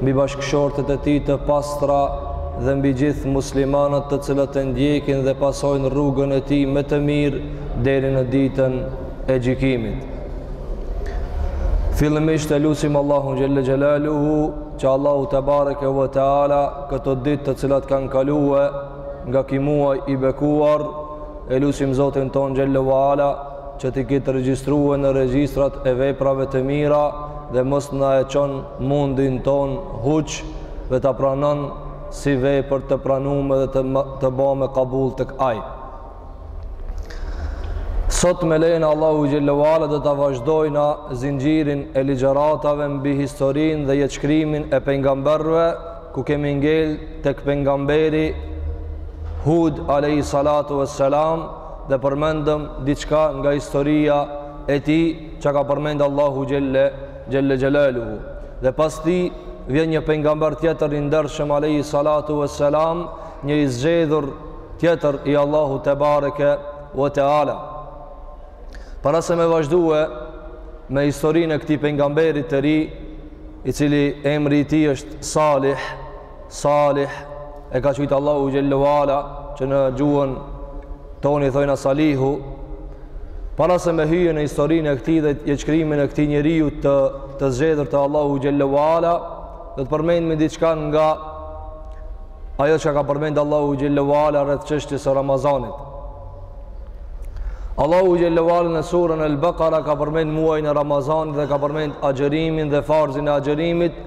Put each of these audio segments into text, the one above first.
mbi bashkëshortet e tij të pastra dhe mbi gjithë muslimanët të cilët e ndjekin dhe pasojnë rrugën e tij me të mirë deri në ditën e gjykimit. Fillimisht e lusim Allahun xhelle xhelaluhu që Allahu tebareke ve teala këto ditë të cilat kanë kalue nga ky muaj i bekuar e lusim Zotin tonë xhelle ve ala që t'i ketë regjistrue në regjistrat e veprave të mira dhe mos na e çon mundin tonë huq dhe ta pranon si vepër të pranume dhe të, të bame kabul tek Ai. Sot me lejen e Allahu xhelle ve ala do ta vazhdojna zinxhirin e ligjeratave mbi historinë dhe jetëshkrimin e pengamberve ku kemi ngel tek pengamberi Hud a.s. dhe përmendëm diçka nga historia e tij që ka përmend Allahu xhelle xhelle xhelaluhu dhe pas tij vjen një pengamber tjetër i ndershëm alejhi salatu vesselam një i zgjedhur tjetër i Allahu tebareke ve teala para se me vazhdue me historinë e këtij pengamberit të ri i cili emri i tij është Salih Salih e ka qujt Allahu xhelle ve ala që në gjuhën tonë i thojna Salihu para se me hyje në historinë e këtij dhe jetëshkrimin e këtij njeriut të zgjedhur të Allahu xhelle ve ala do të përmendmi diçka nga ajo që ka përmend Allahu xhelle ve ala rreth çështjes së Ramazanit Allahu xhelle ve ala në suren El Bekara ka përmend muajin e Ramazanit dhe ka përmend agjërimin dhe farzin e agjërimit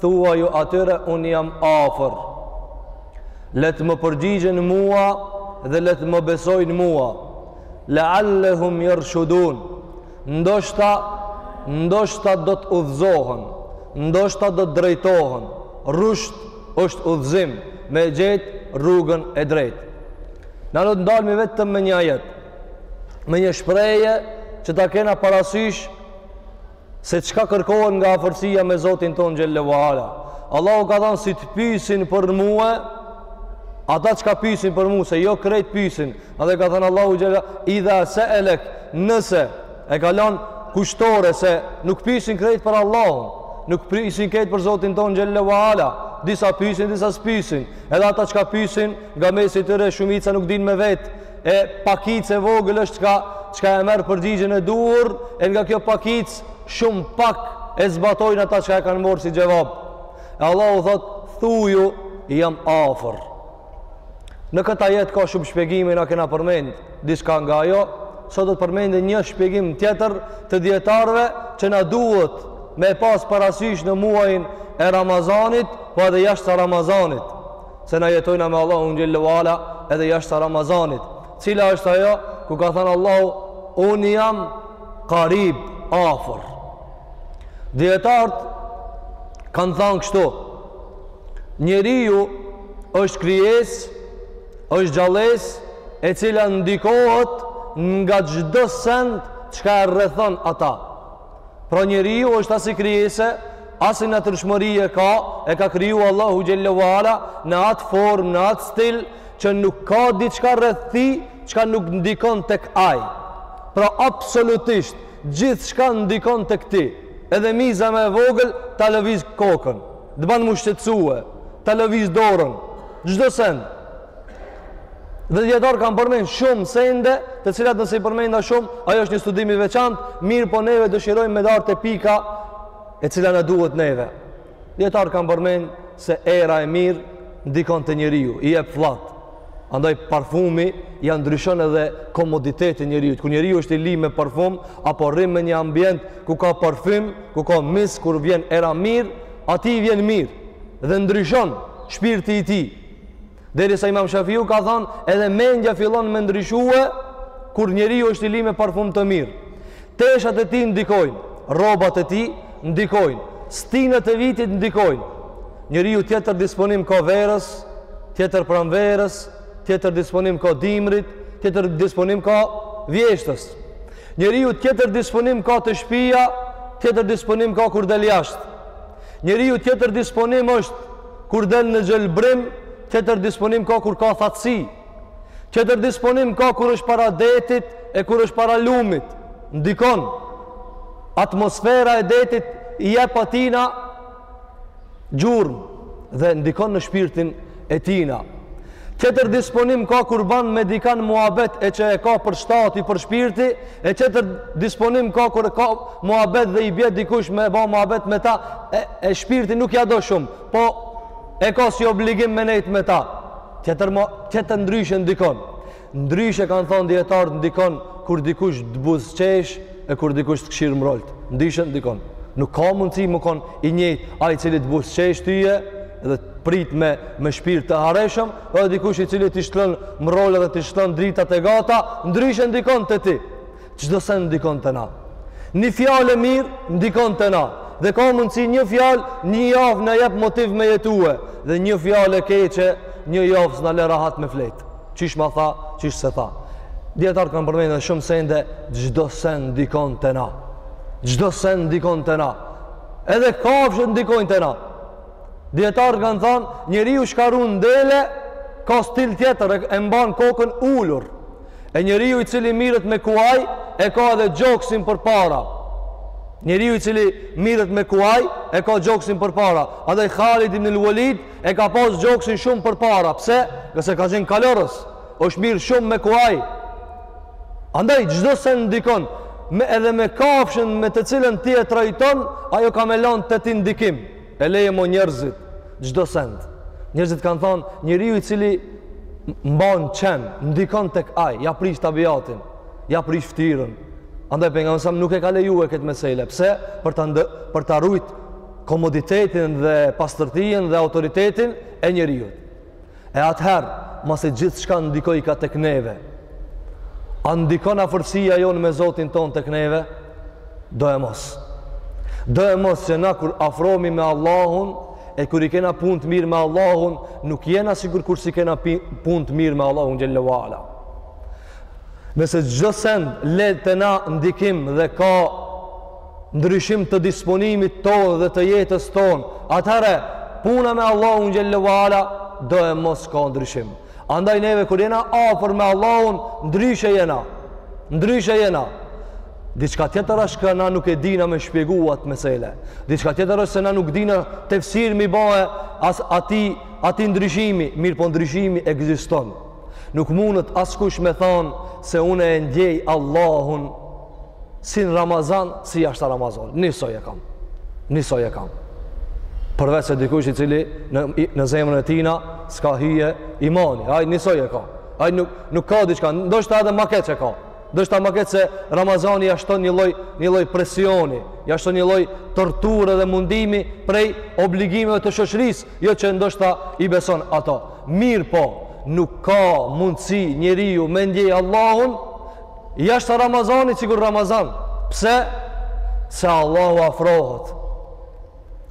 Thuaju atyre unë jam afër. Le të më përgjigjen mua dhe le të më besojnë mua. Leal-lehum jershudun. Ndoshta ndoshta do të udhëzohen, ndoshta do të drejtohen. Rushd është udhëzim me e gjet rrugën e drejtë. Na do të ndalmi vetëm me një ajet, me një shprehje që ta kena parasysh Se çka kërkohen nga afërsia me Zotin tonë xhelle ve ala. Allahu ka thanë si të pysin për mue, ata çka pysin për mue, se jo krejt pysin. Edhe ka thanë Allahu idha seelek, nëse e ka lanë kushtore se nuk pysin krejt për Allahu, nuk pysin krejt për Zotin tonë xhelle ve ala. Disa pysin, disa s'pysin. Edhe ata çka pysin, nga mesi i tyre shumica nuk dinë me vet, e pakica e vogël është çka, çka e merr përgjigjen e duhur, e nga kjo pakicë shumë pak e zbatojnë ata çka e kanë marrë si xhevab. E Allahu thotë, thuju, jam afër. Në këtë ajet ka shumë shpjegime, na kena përmendë diçka nga ajo, sot do të përmend një shpjegim tjetër të dijetarëve që na duhet me pas parasysh në muajin e Ramazanit, po edhe jashta Ramazanit. se na jetojna me Allahun xhelle ve ala edhe jashta Ramazanit cila është ajo ku ka thënë Allahu unë jam karib afër dijetarët kanë thënë kështu njeriu është krijesë është gjallesë e cila ndikohet nga çdo send çka e rrethon ata Pra njeriu është asi krijese, asi natyrshmërie ka, e ka kriju Allahu xhelle ve ala në atë formë, në atë stil që nuk ka diçka rreth tij çka nuk ndikon tek ai. Pra absolutisht gjithçka ndikon tek ti. Edhe miza më e vogël ta lëviz kokën, të ban me u shqetësue, ta lëviz dorën, çdo send. Dhe dijetarët kanë përmend shumë sende, të cilat nëse i përmendim shumë, ajo është një studim i veçantë, mirëpo neve dëshirojmë me dalë te pika e cila na duhet neve. Dijetarët kanë përmend se era e mirë ndikon te njeriu, i jep hllat. Andaj parfumi ja ndryshon edhe komoditetin njeriut. Kur njeriu është i ly me parfum, apo rri në një ambient ku ka parfum, ku ka misk, ku vjen era mirë, atij i vjen mirë dhe ndryshon shpirti i tij, Derisa imam Shafiu ka thonë, edhe mendja fillon me ndryshue, kur njeriu është i ly me parfum të mirë. Teshat e tij ndikojnë, rrobat e tij ndikojnë, stinët e vitit ndikojnë. Njeriu tjetër disponim ka verës, tjetër pranverës, tjetër disponim ka dimrit, tjetër disponim ka vjeshtës. Njeriu tjetër disponim ka te shpia, tjetër disponim ka kur del jashtë. Njeriu tjetër disponim është Kur del në gjelbrim, tjetër disponim ka kur ka thatësi. Tjetër disponim ka kur është para detit e kur është para lumit. Ndikon, atmosfera e detit i jep atina gjurmë dhe ndikon në shpirtin e tina. Tjetër disponim ka kur ban me dikan muhabet e që e ka për shtati, për shpirti, e tjetër disponim ka kur e ka muhabet dhe i bje dikush me ba muhabet me ta, e, e shpirti nuk ja do shumë, po e ka si obligim me nejt me ta. Tjetër, mo, tjetër ndryshe ndikon. Ndryshe kanë thonë dijetarët ndikon kur dikush të buzëqesh e kur dikush të kshyr mrrolt, ndryshe ndikon. Nuk ka mundësi me kon i njëjtë ai i cili të buzëqesh tyje dhe të prit me, me shpirt të hareshëm, edhe dikush i cili t'i shlon mrrolet dhe t'i shlon dritat e gata, ndryshe ndikon te ti. Çdo send ndikon te na. Një fjalë e mirë ndikon te na. Dhe ka mundësi një fjalë, një javë na jep motiv me jetue. Dhe një fjalë e keqe, një javë s'na le rahat me fletë. Qysh ma tha, qysh s'e tha. Dijetarët kanë përmend edhe shumë sende, çdo send ndikon te na. Çdo send ndikon te na. Edhe kafshët ndikojnë te na. Dijetarët kanë thanë, njeriu çka run dele, ka stil tjetër, e mban kokën ulur. E njeriu i cili mirret me kuaj, e ka edhe gjoksin përpara. Njeriu i cili mirret me kuaj, e ka gjoksin përpara. Edhe Halid ibnul Velid, E ka pas gjoksin shumë përpara, pse? Ngase ka qenë kalorës, është marrë shumë me kuaj. Andaj, çdo send ndikon, me edhe me kafshën me të cilën ti e trajton, ajo ka me lanë te ti ndikim. E leje mo njerëzit, çdo send. Njerëzit kanë thonë, njeriu i cili mban qen, ndikon tek ai, ia prish tabiatin, ia prish ftyrën. Andaj, Pejgamberi alejhi selam, nuk e ka lejue këtë mesele. Pse? Për të, ndë, për ta rujtë komoditetin dhe pastërtien dhe autoritetin e njeriut. E atëherë, masi gjithçka ndikojka tek neve, a ndikon afërsia jonë me Zotin tonë tek neve? Doemos. Doemos që na kur afromi me Allahun, e kur i kena punët mirë me Allahun, nuk jena sikur kur s'i kena punët mirë me Allahun xhel-le ve ala. Nëse çdo send le te na ndikim dhe ka ndryshim të disponimit tonë dhe të jetës tonë, atëherë puna me Allahun xhel-le ve ala doemos ka ndryshim. Andaj neve kur jena afër me Allahun, ndryshe jena. Ndryshe jena. Diçka tjetër është që na nuk e dina me shpjegu at mesele. Diçka tjetër është se na nuk dina tefsir me i ba as atij, atij ndryshimi, mirëpo ndryshimi ekziston. Nuk mundet askush me thanë se unë e ndjej Allahun si në Ramazan, si jashtë Ramazan. Nisoj e kam. Nisoj e kam. Përveç se dikush i cili në, në zemrën e tina s'ka hije imani. Ai, nisoj e ka. Ai, nuk, nuk ka diçka. Ndoshta edhe ma keq e ka. Ndoshta ma keq se Ramazani ia shton një lloj, një lloj presioni. Ia shton një lloj torture dhe mundimi prej obligimeve të shoqërisë. Jo që ndoshta i beson ato. Mirëpo, nuk ka mundësi njeriu me ndje Allahun Jashtë Ramazanit sikur Ramazan. Pse? Se Allahu afrohet.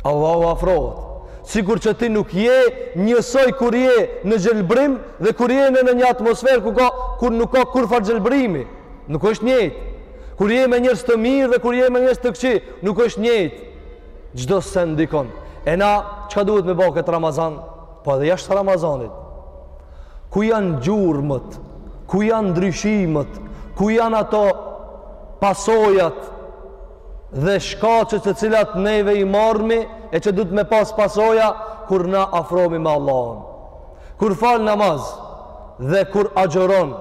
Allahu afrohet. Sikur që ti nuk je njësoj kur je në gjelbrim dhe kur je në një atmosferë ku ka, kur nuk ka kurrfarë gjelbrimi. Nuk është njëjtë. Kur je me njerëz të mirë dhe kur je me njerëz të këqij, nuk është njëjtë. Çdo send ndikon. E na, çka duhet me bo këtë Ramazan? Po edhe jashtë Ramazanit. Ku janë gjurmët? Ku janë ndryshimet? Ku janë ato pasojat dhe shkaqet të cilat neve i marrmi e që duhet me pas pasoja kur na afromi me Allahun? Kur fal namaz dhe kur agjëron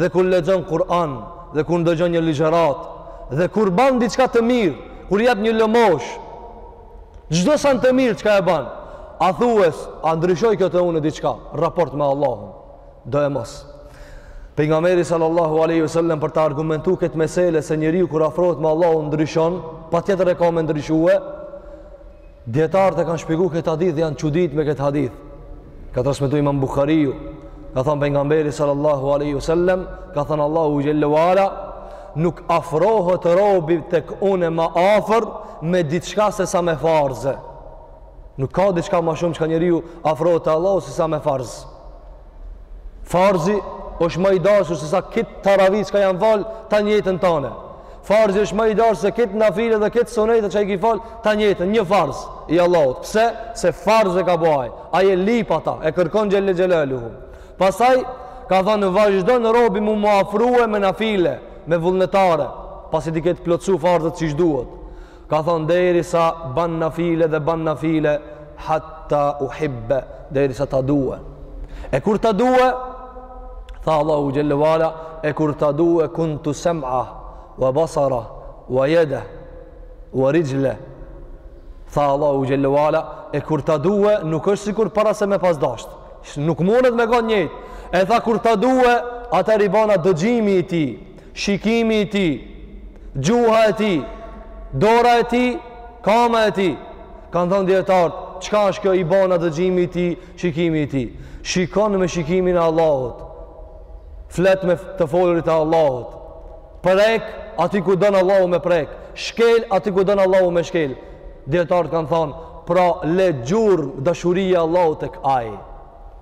dhe kur lexon Kur'an dhe kur ndëgjon një ligjëratë dhe kur ban diçka të mirë, kur jep një lëmoshë, Çdo send të mirë çka e ban. A thues, a ndryshoi kjo te unë diçka, raport me Allahun. Doemos. Pejgamberi sallallahu alaihi wasallam për ta argumentu këtë mesele se njeriu kur afrohet me Allahun ndryshon, patjetër e ka me ndryshue. Dijetarët e kanë shpjegu këtë hadith, janë çuditë me këtë hadith. Ka transmetu Imam Buhariu, ka thënë pejgamberi sallallahu alaihi wasallam, ka thënë Allahu xhelle ve ala Nuk afrohet robi tek unë ma afër me diçka se sa me farze. Nuk ka diçka ma shumë çka njeriu afrohet te Allahu se sa me farz. Farzi është më i dashur se sa krejt taravitë çka janë falë te njeni tanë. Farzi është më i dashur se krejt nafilet dhe krejt sunetet që i ki fal ta njëjtën, një farz i Allahut. Pse? Se farz e ka bo ai. E lyp ata, e kërkon xhele xhelaluhu. Pastaj ka thënë vazhdon robi mu mu afrue me nafile, me vullnetare, pasi t'i ketë plotësu farzet siç duhet. Ka thënë derisa ban nafile dhe ban nafile hatta uhibbe, derisa ta due. E kur ta due, tha Allahu xhelle ve ala, e kur ta due kuntu sem'a wa basara wa jede wa rixhle. Tha Allahu xhelle ve ala, e kur ta due nuk është sikur para se me pas dashtë. Nuk mundet me konë njëjtë. E tha kur ta due, atëherë i bana dëgjimi i tij, shikimi i tij, gjuha e tij, dora e tij, kama e tij. Kanë thënë dijetarët, çka është kjo i bana dëgjimi i tij, shikimi i tij. Shikon me shikimin e Allahut. Flet me të folurit e Allahut. Prek aty ku don Allahu me prek, shkel aty ku don Allahu me shkel. Dijetarët kanë thonë, pra le gjurmë dashuria e Allahut tek ai.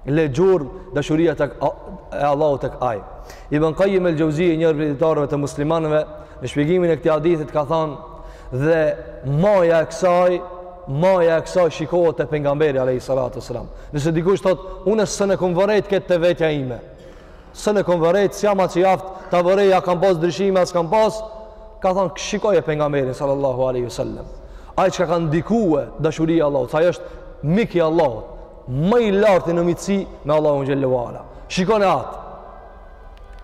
Le gjurmë dashuria tek e Allahut tek ai. Ibn Qayyim el-Jauziy, një prej dijetarëve të muslimanëve, në shpjegimin e këtij hadithi ka thonë, dhe maja e kësaj maja e kësaj shikohet te pejgamberi alayhi salatu wasalam nëse dikush thotë unë s'e kam vërejt këtë te vetja ime se nëse kom vërejt s'jam aq i aftë ta vërej a kam pas ndryshime a s'kam pas ka thanë shikoje pejgamberin sallallahu alaihi wasallam ai çka ka ndikue dashuria e Allahut sa ai është mik i Allahut ma i larti në miqësi me Allahun xhelle ue ala shikoje atë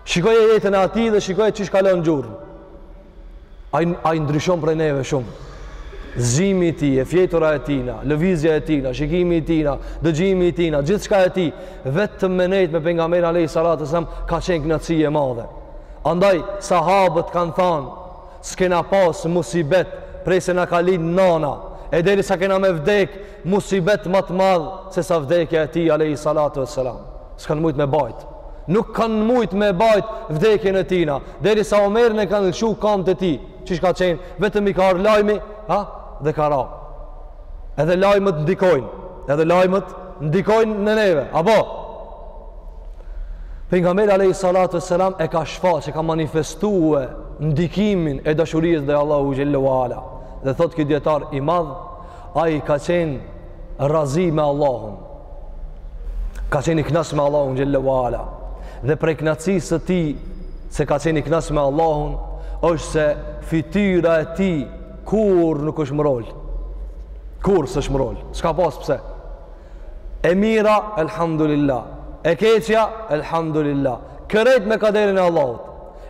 shikoje jetën e atij dhe shikoje qysh ka lanë gjurmë Ai ai ndryshon prej neve shumë. Zgjimi i tij, e fjetura e tina, lëvizja e tina, shikimi i tina, dëgjimi i tina, gjithçka e tij, vetëm me nejt me pejgamberin alejhi salatu ue selam ka qenë kënaqësi e madhe. Andaj sahabët kanë thanë, s'kena pas musibet prej se na ka lind nana, e derisa kena me vdek, Musibet ma të madh sesa vdekja e tij alejhi salatu ue selam. S'kanë mujt me bajt. Nuk kanë mujt me bajt vdekjen e tina. Derisa Omerin e kanë lëshu kamt e tij. Qysh ka qenë? Vetëm i ka ardh lajmi ha? dhe ka ra. Edhe lajmet ndikojnë. Edhe lajmet ndikojnë në neve. Apo? Pejgamberi alejhi salatu ue selam e ka shfaq, e ka manifestue ndikimin e dashurisë ndaj Allahut xhelle ue ala. Dhe thotë ky dijetar i madh Ai ka qenë razi me Allahun. Ka qenë i knaq me Allahun xhelle ue ala. Dhe prej kënaqësisë së tij se ka qenë i knaq me Allahun është se fytyra e tij kurrë nuk është mrol. Kurrë s'është mrol. S'ka pas pse. E mira, elhamdulillah. E keqja, elhamdulillah. Krejt me kaderin e Allahut.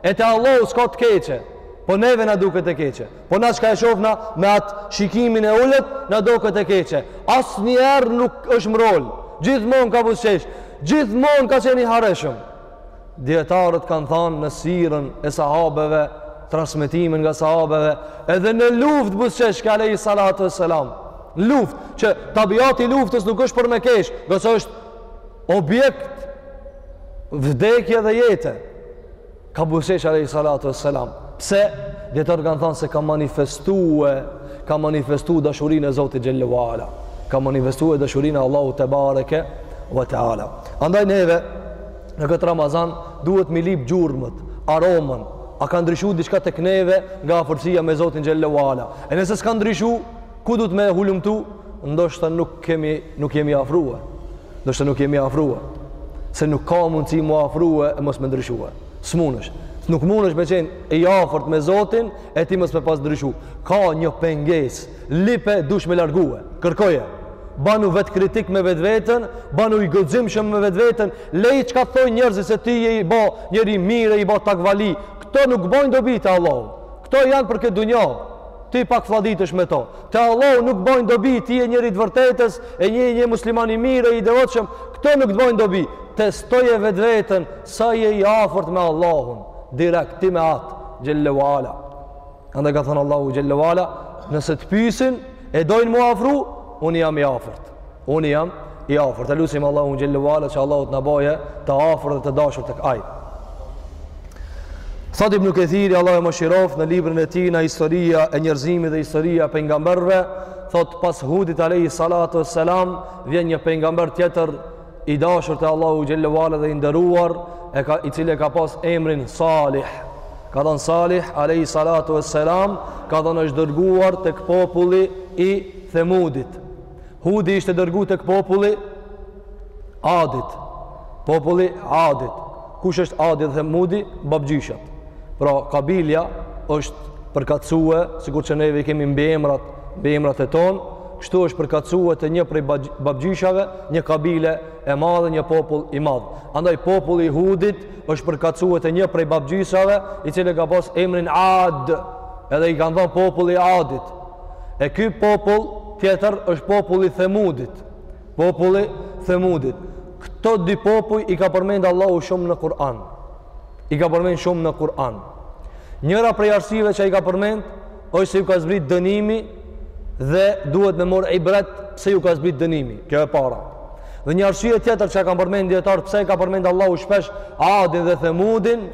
E te Allahu s'ka të keqe. Po neve na duket e keqe. Po na çka e shohna me atë shikimin e ulët, na doket e keqe. Asnjëherë nuk është mrol. Gjithmonë ka buzëqesh. Gjithmonë ka qenë i hareshëm. Dijetarët kanë thanë në sirën e sahabeve, transmetimin nga sahabeve, edhe në luftë buzëqeshke alejhi salatu ue selam. Në luftë, që tabiati i luftës nuk është për me kesh, se është objekt vdekje dhe jete. Ka buzëqesh alejhi salatu ue selam. Pse? Dijetarët kanë thanë se ka manifestue, ka manifestu dashurinë e Zotit xhelle ue ala. Ka manifestue dashurinë e Allahut tebareke ue teala. Andaj neve, në këtë Ramazan, duhet m'i lyp gjurmët, aromën, a ka ndryshu diçka tek neve nga afërsia me Zotin xhelle ue ala. E nëse s'ka ndryshu, Ku duhet me hulumtu? Ndoshta nuk kemi nuk jemi afruar. Ndoshta nuk jemi afruar. Se nuk ka mundësi m'u afrue e mos me ndryshue. S'munesh. Nuk munesh me qenë i afërt me Zotin e ti mos me pas ndryshu. Ka një pengesë, lype, duhesh me largue. Kërkoje. Banu vetëkritik me vetveten, banu i guximshëm me vetveten, leje çka thojnë njerëzit se ti je i ba njeri i mirë, i ba takvali. Këto nuk bajnë dobi te Allahu. Këto janë për këtë dunja. Ti pak fladitësh me to. Te Allahu nuk bojnë dobi, ti je njeri të vërtetës, e një një musliman i mirë e i devotshëm, këto nuk bojnë dobi. Testoje vetveten sa je i afërt me Allahun, direkt ti me atë, xhelle wala. Andaj ka thënë Allahu xhelle wala, nëse të pysin, e dojnë m'u afru, unë jam i afërt. Unë jam i afërt. E lusim Allahun xhelle wala që Allahu të na bëjë të afërt dhe të dashur tek Ai. Thot Ibn Kethiri Allahu e mëshiroft në librin e tij në historia e njerëzimit dhe historia e pejgamberëve, thot pas Hudit alayhi salatu wassalam vjen një pejgamber tjetër i dashur te Allahu xhelle wala dhe i nderuar, e ka i cili e ka pas emrin Salih. Ka thënë Salih alayhi salatu wassalam, ka thënë është dërguar tek populli i Themudit. Hudi ishte dërgu tek populli i Adit. Populli i Adit. Kush është Adi dhe Themudi? Babgjyshat. Pra, kabilja është përkatësue, sikur që neve i kemi mbiemrat, mbiemrat e tonë, kështu është përkatësue te një prej babgjyshave, një kabile e madhe, një popull i madhë. Andaj, populli i Hudit është përkatësue te një prej babgjyshave, i cili e ka pas emrin Ad, edhe i kanë thënë populli i Adit. E ky popull tjetër është populli i Themudit. Populli i Themudit. Këto dy popuj i ka përmendë Allahu shumë në Kur'an. I ka përmendë shumë në Kur'an. Njëra prej arsyeve që i ka përmendë, është se ju ka zbrit dënimi dhe duhet me morë ibret pse ju ka zbrit dënimi. Kjo e para. Dhe një arsye tjetër që kanë përmendë dijetarët, pse i ka përmendë Allahu shpesh Adin dhe Themudin,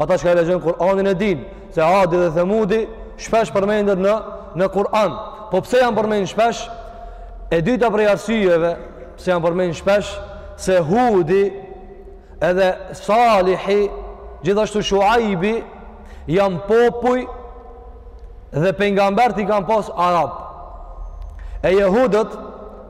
Ata çka e lexojnë Kur'anin e dinë se Adi dhe Themudi shpesh përmendet në në Kur'an. Po pse janë përmendur shpesh? E dyta prej arsyeve pse janë përmend shpesh se Hudi edhe Salihi gjithashtu Shuaibi janë popuj dhe pejgamberët i kanë pas arabë. E jehudët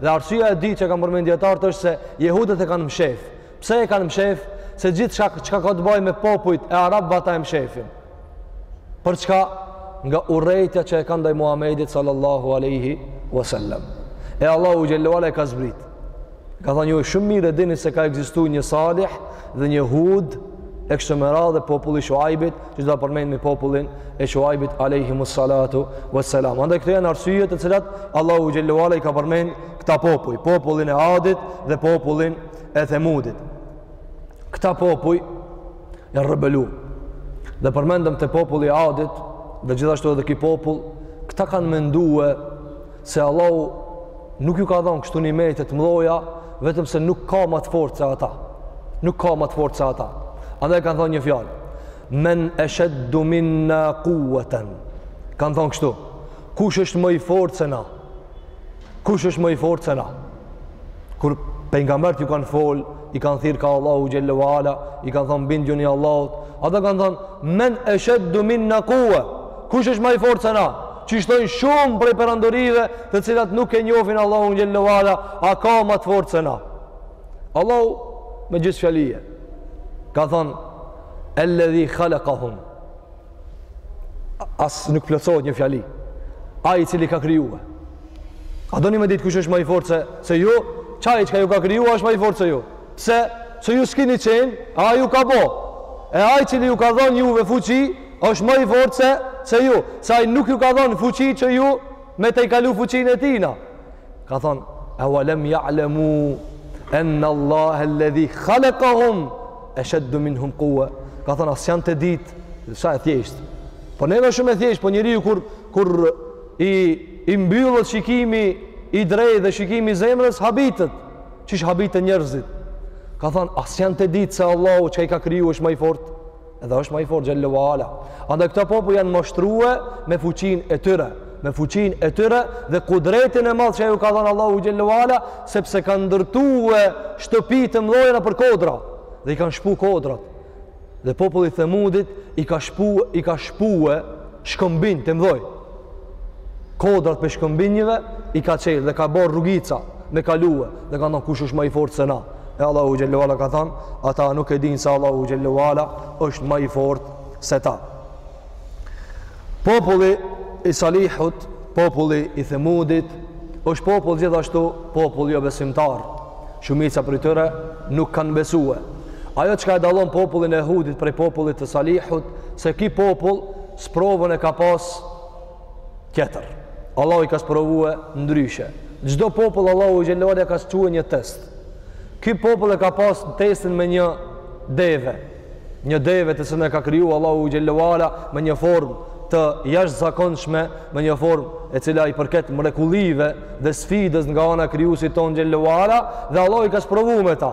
Dhe arsyeja e dytë që kanë përmend dijetarët është se jehudët e kanë mshef. Pse e kanë mshef? Se gjithçka ka të bëjë me popujt arabë ata e mshefin. Për çka? Nga urrejtja që e kanë ndaj Muhamedit sallallahu alaihi wasallam. E Allahu xhelle wala e ka zbrit. Ka thënë ju shumë mirë e dini se ka ekzistu një Salih dhe një Hud e kështu me radhë populli i Shuaibit që do ta përmendim me popullin e Shuaibit alayhimu ssalatu wassalam. Andaj këto janë arsyet të cilat Allahu xhelle wala i ka përmend këta popuj, popullin e Adit dhe popullin e Themudit. Këta popuj janë rebelu. Dhe përmendëm te populli i Adit dhe gjithashtu edhe ky popull, këta kanë mendue se Allahu nuk ju ka dhonë kështu nimete të mdhoja, vetëm se nuk ka ma të fortë se ata. Nuk ka ma të fortë se ata. Andaj kanë thonë një fjalë. Men ashaddu minna quwwatan. Kanë thonë kështu. Kush është më i fortë se na? Kush është më i fortë se na? Kur pejgamberët ju kanë fol, i kanë thirr ka Allahu xhelle ue ala, i kanë thonë bindjuni Allahut. Ata kanë thonë men ashaddu minna quwwa. Kush është ma i fortë se na? Qysh thonë shumë prej perandorive të cilat nuk e njofin Allahun xhelle ue ala, a ka ma të fortë se na? Allahu me gjysë fjalie ka thonë elledhi khalaqahum. As nuk plotësohet një fjali. Ai i cili i ka krijue. A doni me ditë kush është ma i fortë se se ju? Qaj çka ju ka kriju është ma i fortë se ju. Se se ju s'kini qenë, ai ju ka bo. E ai i cili ju ka dhonë juve fuqi, Është ma i fortë se, se ju, se ai nuk ju ka dhonë fuqi që ju me tejkalu fuqinë e tina. Ka thonë, awalam ja'lamu ennallahe elledhi khalaqahum ashaddu minhum quwwa. Ka thonë, a s'janë te ditë, sa e thjeshtë. Po neve shumë e thjeshtë, po njeriu kur, kur i, i mbyllet shikimi i drejtë dhe shikimi i zemrës, habitet, qysh habiten njerëzit. Ka thonë, a s'janë te ditë se Allahu çka i ka kriju është ma i fortë. Edhe është ma i fortë xhelle ue ala. Andaj ky ta popull janë mashtruar me fuqinë e tyre, me fuqinë e tyre dhe kudretin e madh që ju ka dhanë Allahu xhelle ue ala, sepse kanë ndërtue shtëpi të mdhoja nëpër kodra dhe i kanë shpu kodrat. Dhe populli i Themudit i ka shpu i ka shpue shkëmbinj të mdhoj. Kodrat pej shkëmbinjve i ka çel dhe ka bërë rrugica me kalue dhe ka thonë kush është ma i fortë se na. E Allahu xhelle ue ala ka thonë, ata nuk e dinë se Allahu xhelle ue ala është ma i fort se ta. Populli i Salihut, populli i Themudit, është popull gjithashtu popull jo besimtar. Shumica prej tyre nuk kanë besue. Ajo çka e dallon popullin e Hudit prej popullit të Salihut, se ki popull sprovën e ka pas tjetër. Allahu i ka sprovue ndryshe. Çdo popull Allahu xhelle ue ala i ka çue një test. Ky popull e ka pas testin me një deve. Një deve të cilën e ka kriju Allahu xhelle ue ala me një formë të jashtëzakonshme, me një formë e cila i përket mrekullive dhe sfidës nga ana e Krijusit tonë xhelle ue ala dhe Allahu i ka sprovu me ta.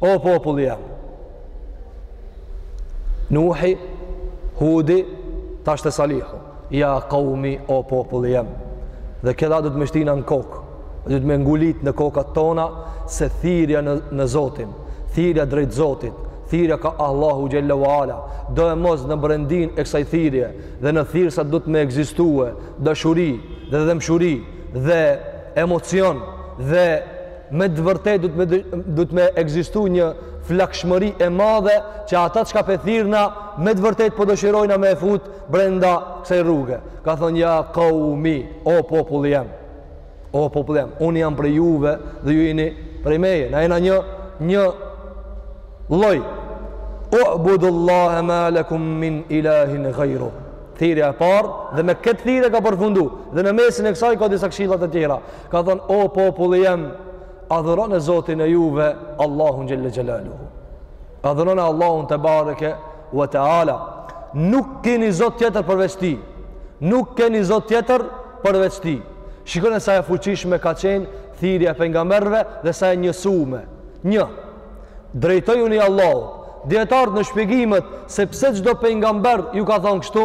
O populli jem. Nuhi, Hudi, tash të Salihu. Ja kaumi o populli jem. Dhe këta do t'ma shtina në kokë. Duhet me ngulit në kokat tona se thirrja në në Zotin, thirrja drejt Zotit, thirrja ka Allahu xhelle ue ala. Doemos në brendinë e kësaj thirrje dhe në thirrsa duhet me ekzistue dashuri dhe dhembshuri dhe emocion dhe Me të vërtetë duhet me, me ekzistu një flakshmëri e madhe që ata çka po i thirrna me të vërtetë po dëshirojna me e fut brenda kësaj rruge. Ka thënë ja qaumi, o populli jem. O populli jem, unë jam prej juve dhe ju jeni prej meje. Na jena një një lloj. U'budullaha ma lakum min ilahin ghayru. Thirrja e parë dhe me këtë thirrje ka përfundu. Dhe në mesin e kësaj ka disa këshilla të tjera. Ka thënë, o populli jem, adhurone Zotin e juve, Allahun Xhelle Xhelaluhu. Adhurone Allahun tebareke ve teala. Nuk keni Zot tjetër përveç tij. Nuk keni Zot tjetër përveç tij. Shikone sa e fuqishme ka qenë thirrja e pejgamberve dhe sa e njësume. Një, drejtojuni Allahut. Dijetarët në shpjegimet se pse çdo pejgamber ju ka thonë kështu,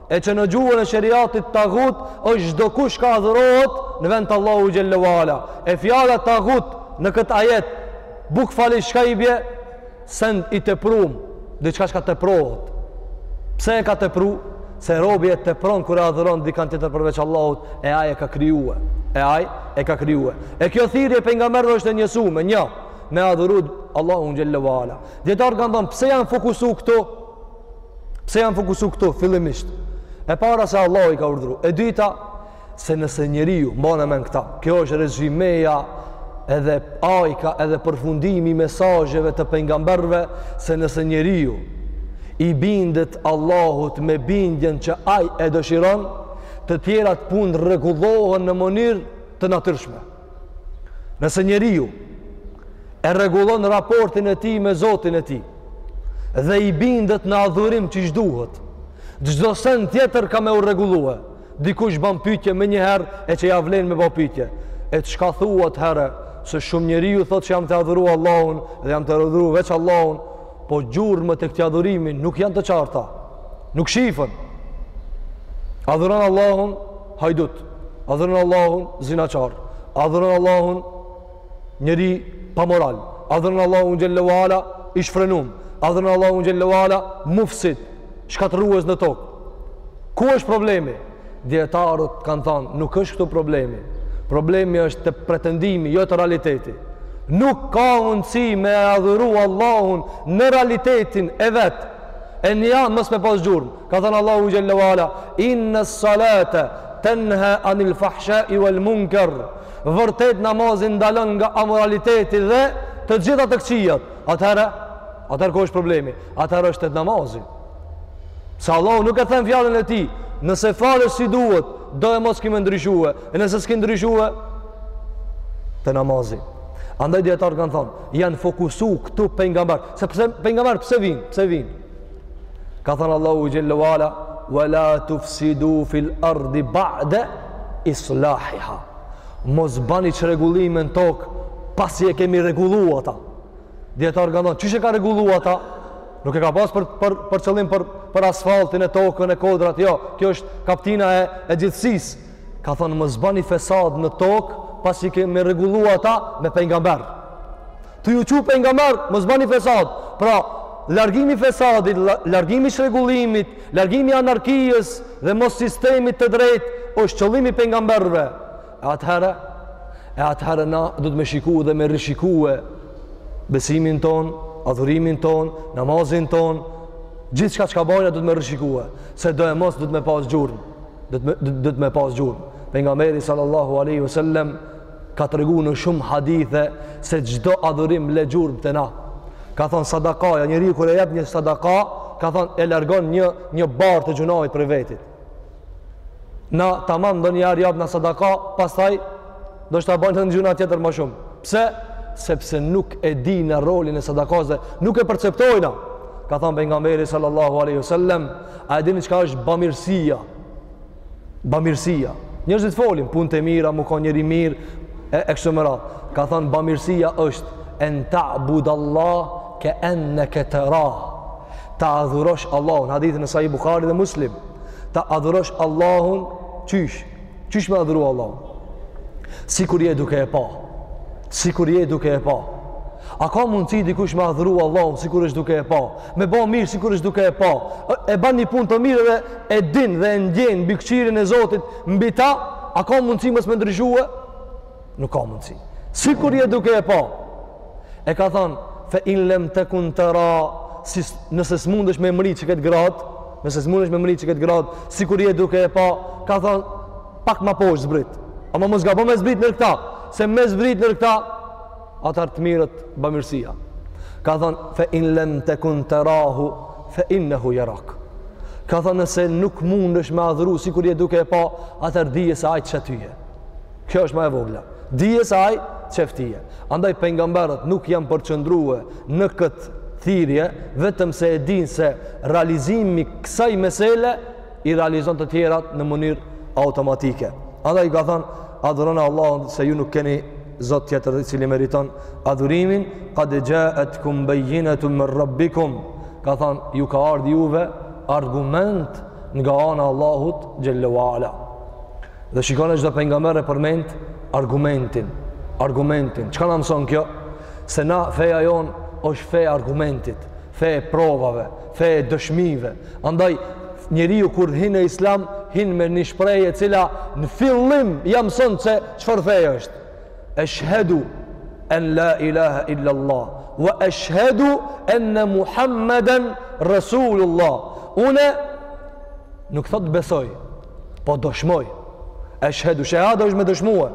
E që në gjuhën e sheriatit tagut është çdo kush që adhurohet në vend të Allahut xhelle ue ala. E fjala tagut në këtë ajet, bukfalisht ka i bje, send i teprum, diçka çka teprohet. Pse e ka tepru? Se robi e tepron kur e adhuron dikan tjetër përveç Allahut, e aj e ka krijue. E aj e ka krijue. E kjo thirrje e pejgamberve është e njësume, një, me adhuru Allahun xhelle ue ala. Dijetarët kanë thonë, pse janë fokusu këtu? Pse janë fokusu këtu fillimisht? E para se Allahu i ka urdhru. E dyta, se nëse njeriu, mbane men këta, kjo është rezimeja edhe ajka edhe përfundimi i mesazheve të pejgamberve, se nëse njeriu i bindet Allahut me bindjen që aj e dëshiron, të tjerat punë rregullohen në mënyrë të natyrshme. Nëse njeriu e rregullon raportin e tij me Zotin e tij dhe i bindet në adhurim qysh duhet, çdo sen tjetër ka me u rregullue. Dikush ban pyetje menjëherë e që ja vlen me ba pyetje. E çka thu atëherë se shumë njeriu thotë që jam tu adhuru Allahun dhe jam tu adhuru veç Allahun, po gjurmët e këtij adhurimi nuk janë të qarta. Nuk shifën. Adhuron Allahun hajdut, adhuron Allahun zinaqar, adhuron Allahun njeri pa moral, adhuron Allahun xhelle wala i shfrenum, adhuron Allahun xhelle wala mufsid, shkatërrues në tokë. Ku është problemi? Dietarët kanë thënë, nuk është këtu problemi. Problemi është te pretendimi, jo te realiteti. Nuk ka mundësi me adhuru Allahun në realitetin e vet. E nja mos me pas gjurmë. Ka thënë Allahu xhalla wala, "Inna salata tanha anil fahsha'i wal munkar." Vërtet namazi ndalon nga amoraliteti dhe të gjitha të këqijat. Atëherë, atëherë ku është problemi? Atëherë është te namazi. Se Allahu nuk e then fjalën e tij, nëse falësh si duhet, do e mos ki me ndryshue. E nëse s'ke ndryshue, te namazi. Andaj dijetarë kanë thonë, janë fokusu këtu pejgamber. Se pse pejgamber, pse vinë, pse vinë? Ka thënë Allahu xhelle wala, wa la tufsidu fil ardi ba'de islahiha. Mos bani çrregullime në tokë, pasi e kemi rregullu ata. Dijetarë kanë thonë, qysh e ka rregullu ata? Nuk e ka pas për, për, për qëllim për, për asfaltin e tokën e kodrat, jo. Kjo është kaptina e, e gjithësisë. ka thënë mos bani fesad në tokë pasi e kemi rregullu ata me pejgamber. Tu ju çu pejgamber, mos bani fesad. Pra, largimi i fesadit, largimi i çrregullimit, largimi i anarkisë dhe mos sistemit të drejtë është qëllimi i pejgamberëve. E atëherë, e atëherë na do të me shiku dhe me rishikue besimin ton, adhurimin ton, namazin ton, gjithçka çka bajna do të me rishikue, se do e mos do të me pas gjurmë. do të me pas gjurmë. Pejgamberi sallallahu alaihi wasallam ka tregu në shumë hadithe se çdo adhurim le gjurmë te na. Ka thon sadakaja, njeriu kur e jep një sadaka, ka thon e largon një një barrë të gjunahit prej vetit. Na tamam ndonjëherë japna sadaka, pastaj ndoshta bajna gjunah tjetër ma shumë. Pse? Sepse nuk e dina rolin e sadakasë, nuk e perceptojna. Ka thon pejgamberi sallallahu alaihi wasallam A e dini çka është bamirësia? Bamirësia. Njerëzit folin punë të mira, me kon njeri i mirë e kështu me radhë. Ka thënë bamirësia është en ta'bud Allah ke annaka tarah. Ta adhurosh Allahun, hadithin e Sahih Buhari dhe Muslim. Ta adhurosh Allahun qysh Qysh me adhuru Allahun? Sikur je duke e pa. Sikur je duke e pa. A ka mundësi dikush me adhuru Allahun sikur është duke e pa. Me ba mirë sikur është duke e pa. E ban një punë të mirë dhe e din dhe e ndjen mbikëqyrjen e Zotit mbi ta. A ka mundësi mos me ndryshue? Nuk ka mundësi. Sikur je duke e pa. E ka thënë, fe in lem tekun tera, si, nëse s'mundesh me mri që këtë gradë, nëse s'mundesh me mri që këtë gradë, sikur je duke e pa, ka thënë, pak ma poshë zbrit. Ama mos gabo me zbrit nën këta, se me zbrit nën këta, atëherë të mirat bamirësia. Ka thënë, fe in lem tekun terahu, fe innehu jerak. Ka thënë, nëse nuk mundesh me adhuru, sikur je duke e pa, atëherë dije se ai të sheh tyje. Kjo është ma e vogla. Dije se ai sheh tye. Andaj pejgamberët nuk janë përqendruar në këtë thirrje, vetëm se e dinë se realizimi i kësaj mesele i realizon të tjerat në mënyrë automatike. Andaj ju ka thënë, adhuroni Allahun se ju nuk keni zot tjetër i cili meriton adhurimin, qad ja'atkum bayyinatun min rabbikum. Ka thënë, ju ka ardh juve argument nga ana e Allahut xhel-le ue ala. Dhe shikone çdo pejgamber e përmend argumentin. Argumentin. Çka na mëson kjo? Se na feja jonë është fe e argumentit, fe e provave, fe e dëshmive. Andaj, njeriu kur hin në islam, hin me një shprehje e cila në fillim ja mëson se çfarë feje është. Eshhedu en la ilaha illallah, wa eshhedu enne Muhammeden Rasulullah. Unë nuk thotë besoj, Po dëshmoj. Eshhedu, shehada është me dëshmue.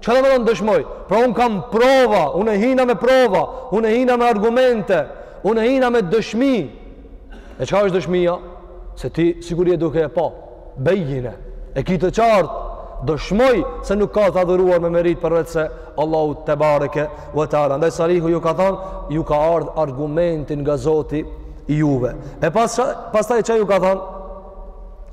Çka domethënë dëshmoj? Pra unë kam prova, unë e hina me prova, unë e hina me argumente, unë e hina me dëshmi. E çka është dëshmia? Se ti sikur je duke e pa. Bejjine. E ki të qartë. Dëshmoj se nuk ka të adhuruar me meritë përveç se Allahu tebareke ve teala. Ndaj Salihu ju ka thonë, ju ka ardhë argumenti nga zoti i juve. E pas, pastaj çka ju ka thonë,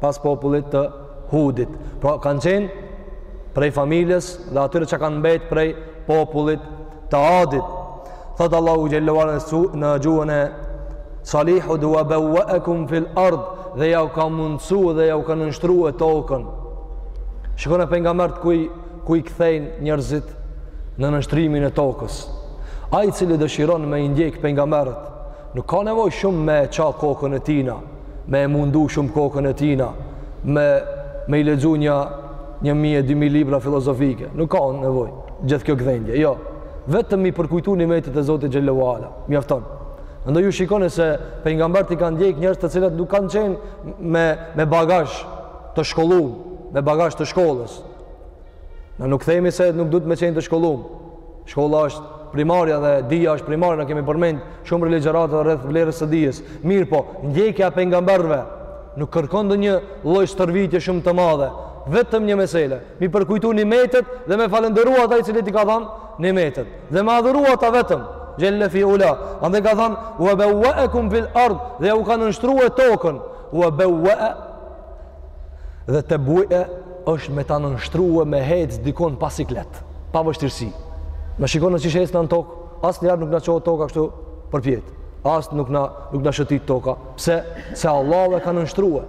pas popullit të Hudit. Pra kanë qenë prej familjes dhe atyre që kanë mbet prej popullit të Adit. Thotë Allahu xhel-le ue ala në, su, në gjuhën e Salihut ue bevveekum fil ard dhe ja u ka mundësu dhe ja u ka nënshtru e tokën. Shikone pejgamberët ku i, ku i kthejnë njerëzit në nënshtrimin e tokës. Ai i cili dëshiron me i ndjek pejgamberët Nuk ka nevojë shumë me e ça kokën e tina, me e mundu shumë kokën e tina, me, me i lexu një, një mijë e dy mijë libra filozofike. Nuk ka nevojë, gjithë kjo gdhendje. Jo, vetëm me i përkujtu nimetet e Zotit xhel-le ue ala, mjafton. Ndaj ju shikoni se pejgamberët i kanë ndjekë njerëz të cilët nuk kanë qenë me, me bagazh të shkollu, me bagazh të shkollës. Na nuk themi se nuk duhet me qenë të shkollum. Shkolla është primarja dhe dija është primare, na kemi përmend shumë ligjërata rreth vlerës së dijes. Mirëpo, ndjekja e pejgamberëve, nuk kërkon ndonjë lloj stërvitje shumë të madhe, vetëm një mesele, m'i përkujtu nimetet dhe me falënderu ata i cili t'i ka dhanë nimetet, dhe me adhuru ata vetëm, xhelle fi ula, andaj ka thanë, ue beue'ekum fil ard, dhe u ka nënshtrue tokën, ue beue'e dhe tebuije është me ta nënshtrue me hec dikun pa siklet, pa vështirësi. Na shikon na qysh hecim në tokë, asnjëherë nuk na çohet toka kështu përpjet. As nuk na nuk na shëtit toka. Pse? Se Allahu e ka nënshtruar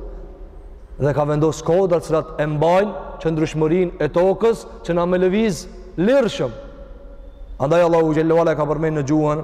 dhe ka vendos kodra të cilat e mbajnë qëndrueshmërinë e tokës që na me lëviz lirshëm. Andaj Allahu xhelle ue ala e ka përmend në gjuhën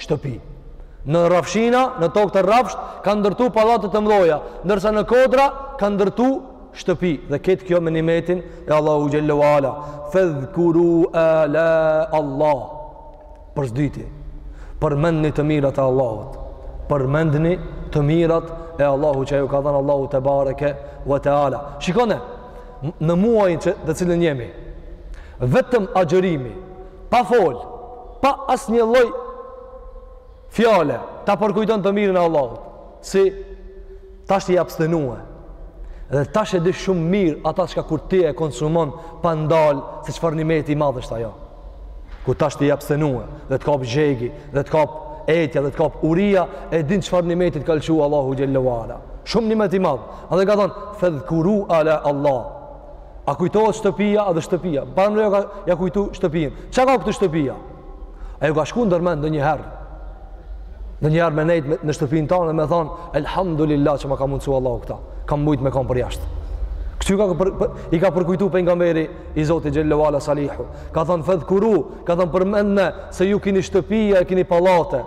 shtëpi. Në rrafshina, në tokë të rrafsht, kanë ndërtu pallate të mdhoja, ndërsa në kodra kanë ndërtu shtëpi. Dhe krejt kjo me nimetin e Allahu xhelle ue ala. Fedhkuru ala Allah. Për s'dyti. Përmendni të mirat e Allahut. Përmendni të mirat e Allahut që ju ka dhanë Allahu tebareke ue teala. Shikone, në muajin në të cilin jemi, vetëm agjërimi, Pa folë, pa asnjë lloj fjale, ta përkujton të mirën e Allahut, si tash i abstenue, dhe tash e di shumë mirë ata çka kur ti e konsumon pa ndalë, se çfarë nimeti i madh është ajo. Kur tash i abstenue, dhe të kap zhegi, dhe të kap etja dhe të kap uria e din çfarë nimeti t'ka lëshu Allahu xhelle ue ala. Shumë nimet i madh. Edhe ka thonë fedhkuru ala Allah. A kujtohet shtëpia edhe shtëpia. Pra na ka ja kujtu shtëpinë. Ça ka këtë shtëpia? A ju ka shku ndër mend ndonjëherë. Ndonjëherë me nejt në shtëpinë tande me thonë, Elhamdulillah që ma ka mundësu Allahu këta. Kam mujtë me kanë përjashtë. Këtu ka për, për, i ka përkujtu pejgamberi i Zotit xhelle ue ala Salihu. Ka thonë, fedhkuru, ka thonë përmendne se ju kini shtëpia e kini pallate.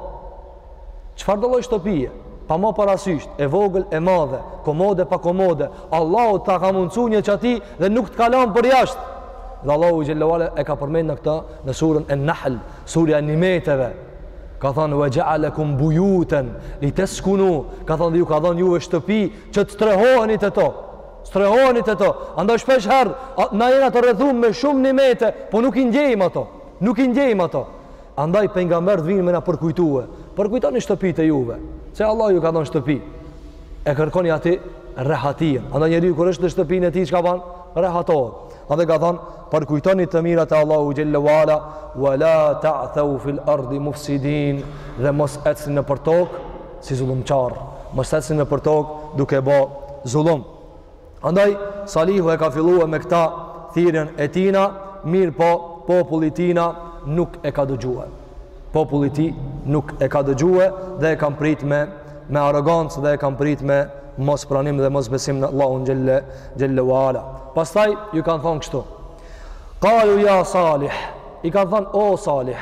Çfarëdo lloj shtëpie? Pa marrë parasysh, e vogël, e madhe, komode, pa komode, Allahu ta ka mundësu një çati dhe nuk të ka lanë përjashtë. Dhe Allahu xhelle ue ala e ka përmend këta në suren En-Nahl, surja e nimeteve. Ka thonë, ue xheale lekum bujuten, li teskunu, ka thonë dhe ju ka dhanë juve shtëpi që të strehoheni te to. Strehoheni te to. Andaj shpesh herë, na jena të rrethum me shumë nimete, po nuk i ndjejmë ato. Nuk i ndjejmë ato. Andaj pejgamberët vijnë me na përkujtue. Përkujtoni shtëpitë e juve, se Allah ju ka dhënë shtëpi. E kërkoni aty rehatinë. Andaj njeriu kur është në shtëpinë e tij çka bën? Rehatohet. Andaj ka thënë, përkujtoni të mirat e Allahu xhelle ue ala, ue la ta'theu fil ardi mufsidin dhe mos ecni nëpër tokë si zullumqarë. Mos ecni nëpër tokë duke bë zullum. Andaj, Salihu e ka fillue me këta thirrjen e tina, mirëpo populli i tina nuk e ka dëgjue. Populli i tij nuk e ka dëgjue dhe e kanë pritë me, me arrogancë dhe e kanë pritë me mospranim dhe mosbesim në Allahun xhelle ua ala. Pastaj ju kanë thonë kështu: Qalu ya Salih, i kanë thonë o Salih,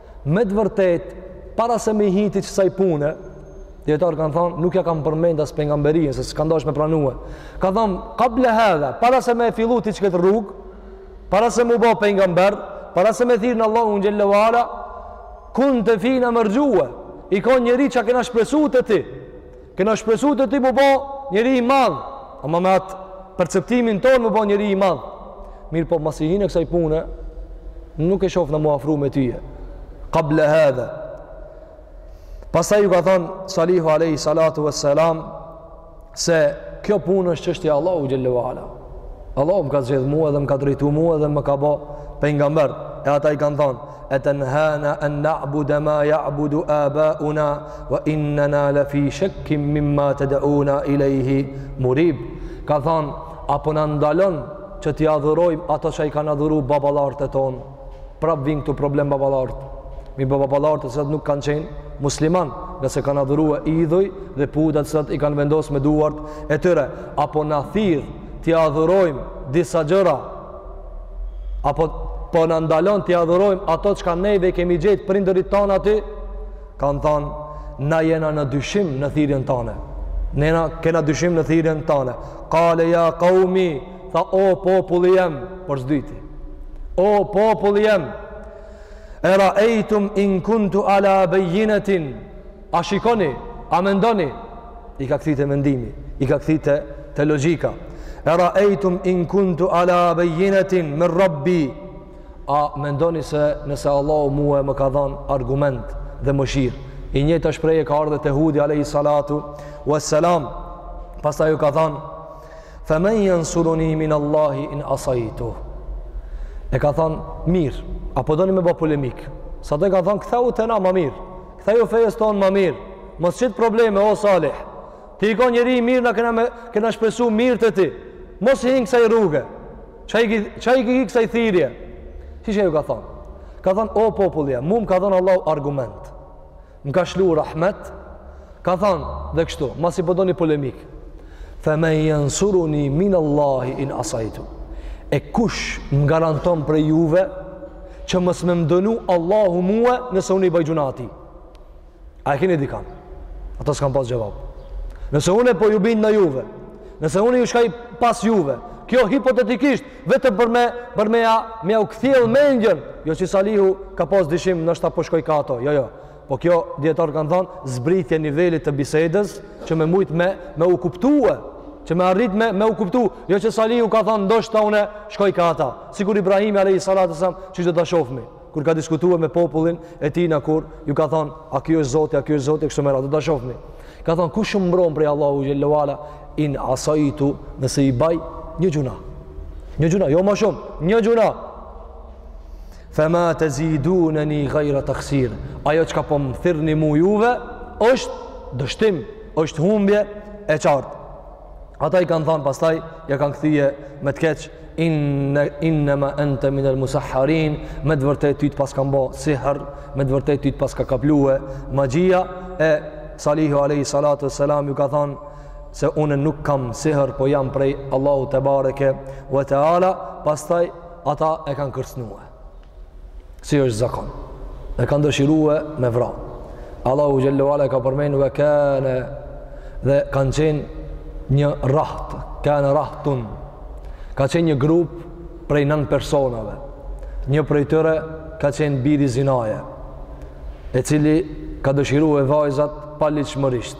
Me të vërtet, para se me i hi ti qësaj pune, dijetarët kanë thonë, nuk ja kanë përmend as pengamberinë, se s'kanë dash me pranue. Kanë thonë, kable hadha, para se me e fillu ti qëkëtë rrugë, para se mu bo pengamber, para se me thirrë në Allahun xhelle ua ala, kunte fina merxhuva, je kan njeri që kena shpresu te ti, Kena shpresu te ti mu bo njeri i madh, ama me atë perceptimin tonë mu bo njeri i madh. Mirëpo, masi i hine kësaj pune, nuk e shof na mu afru me tyje. Kable hadha. Pastaj ju ka thonë, Salihu alejhi salatu ue selam, se kjo punë është çështja e Allahut xhelle ua ala. Allahu më ka zgjedh mua dhe më ka drejtu mua dhe më ka bo pengamber. E ata i kanë thonë, e tenhana en na'bude ma ja'budu abauna wa innana la fi shekkin mimma ted'una ilejhi murib ka thonë a po na ndalon që t'i adhurojmë ato që i kanë adhuru baballartë tonë prap vjen këtu problem baballartë mi bo baballartë të cilët nuk kanë qenë musliman ngase kanë adhuru idhuj dhe puta të cilët i kanë vendosë me duart e tyre a po na thirr t'i adhurojmë disa gjëra a po na ndalon t'i adhurojmë ato çka neve i kemi gjetë prindërit tanë aty, kanë thanë, na jena në dyshim në thirrjen tane. Ne, na kena dyshim në thirrjen tane. Kale ja kaumi, tha o populli jem, për s'dyti. O populli jem, e raejtum in kuntu ala bejinetin, A shikoni, a mendoni? I ka kthi te mendimi, i ka kthi te logjika. E raejtum in kuntu ala bejinetin min rabbi. A mendoni se nëse Allahu mua më ka dhënë argument dhe mëshirë. I njëjta shprehje ka ardhur te Hudi alayhi salatu wassalam. Pastaj ju ka thënë: "Fa man yansuruni min Allahi in asaitu." E ka thënë mirë, a po doni me ba polemik? Se ata i kanë thënë kthehu te na ma mirë. Kthehu fejes tonë ma mirë. Mos qit probleme o Salih. Ti je kan njeri i mirë na kena me kena shpresu mirë te ti. Mos i hin kësaj rruge. Çka i çka i ki kësaj thirrje? Si çka ju ka thon? Ka thon o popullja, mua më ka dhënë Allahu argument. Më ka shlu rahmet. Ka thon dhe kështu, masi po doni polemik. Fa men jansuruni min Allahi in asaitu. E kush më garanton prej juve që mos me m'dënu Allahu mue nëse unë i baj gjunah atij. A e kini dikan? Ata s'kan pas xhevab. Nëse une po ju bindna juve, nëse unë ju shkoj pas juve, kjo hipotetikisht vetëm për me, për me ja, me jau kthjell mendjen, jo që Salihu ka pas dyshim ndoshta po shkoj ka ato, jo, jo. Po kjo dietar kan thon zbritje nivelit të bisedës që me mujt me me u kuptue, që me arrit me me u kuptu, jo që Salihu ka thon ndoshta unë shkoj ka ata. Sikur Ibrahimi alejhi salatu selam që do ta shofmi kur ka diskutue me popullin e tina kur ju ka thon a kjo është Zoti, a kjo është Zoti e kështu me radhë do ta shofmi. Ka thon kush um mbron prej Allahu xhelle ve ala in asajtu nëse i baj një gjunah. Një gjunah, jo ma shumë, një gjunah. Fema teziduneni gajre tahsir. Ajo çka po m'thirrni mu juve, është dështim, është humbje e qartë. Ata i kanë thanë pastaj, ja kanë kthyje me të keq, inne, innema ente minel musahharin, me të vërtet ty t'paskan bo sihër, me të vërtet ty t'paska kaplue magjia, e Salihu alejhi salatu ve selam ju ka thanë, se unë nuk kam sihër, po jam prej Allahu Tebareke ve Teala, pastaj, Ata e kanë kërcënue. Si është zakon. E kanë dëshirue me vra. Allahu xhelle ve ala e ka përmenue, kane dhe kanë qenë një raht. Kane rahtun. Ka qenë një grup prej nënt personave. Një prej tyre ka qenë biri zinaje. E cili ka dëshirue vajzat paligjshmërisht.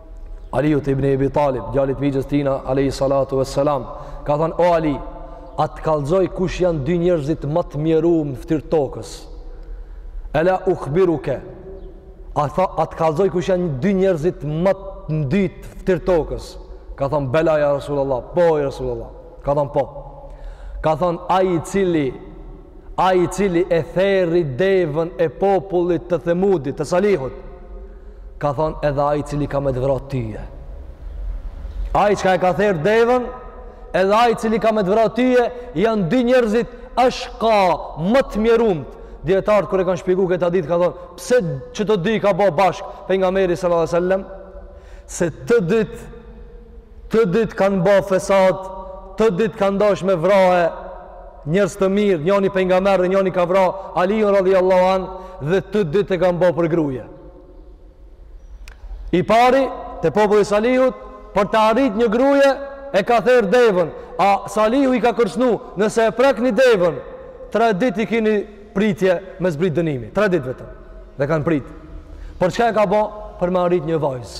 Aliut ibn Ebi Talib, djalit mixhës tina, alejhi salatu ve selam, ka thënë, o Ali, a të kallzoj kush janë dy njerëzit ma të mjerum n'ftyrë tokës. Ela uhbiruke, a të kallzoj kush janë dy njerëzit ma të ndytë n'ftyrë tokës. Ka thënë, bela ja Rasulullah, po ja Rasulullah, ka thënë, po. Ka thënë, ai i cili Ai i cili e therri devën e popullit të Themudit, të Salihut, ka thonë edhe ai i cili ka me të vratë tyje. Ai çka e ka therrë devën, edhe ai i cili ka me të vratë tyje, janë dy njerëzit eshka, më të mjerumit. Djetarët kur e kanë shpjegu këtë hadith, kanë thonë, pse që të dy ka bo bashkë, Pejgamberi sallallahu alejhi ve sellem, se të dytë Të dytë kanë ba fesad, të dytë kanë dash me vra njerëz të mirë, njani pejgamber dhe njani ka vra, Alijun radijallahu anhu, dhe të dytë e kanë ba për gruje. I pari, te populli Salihut, për ta arrit një gruje, e ka therrë devën, a Salihu i ka kërcnu, nëse e prekni devën, tre dit i kini pritje me zbrit dënimi, tre dit vetëm, dhe kanë prit. Për çka e ka ba? Për me arrit një vajzë.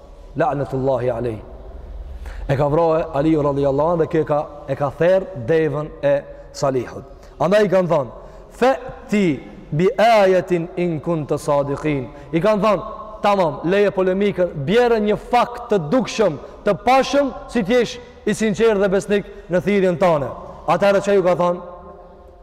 La'natullahi alejh. E ka vro Aliu radhiyallahu anhu dhe kjo e ka e ka therr devën e Salihut. Andaj i kanë thënë: "Fe ti bi ayatin in kunta sadiqin." I kanë thënë: "Tamam, leje polemikën, bjere një fakt të dukshëm, të pashëm si t'jesh i sinqertë dhe besnik në thirrjen tënde." Atëherë çka ju ka thënë?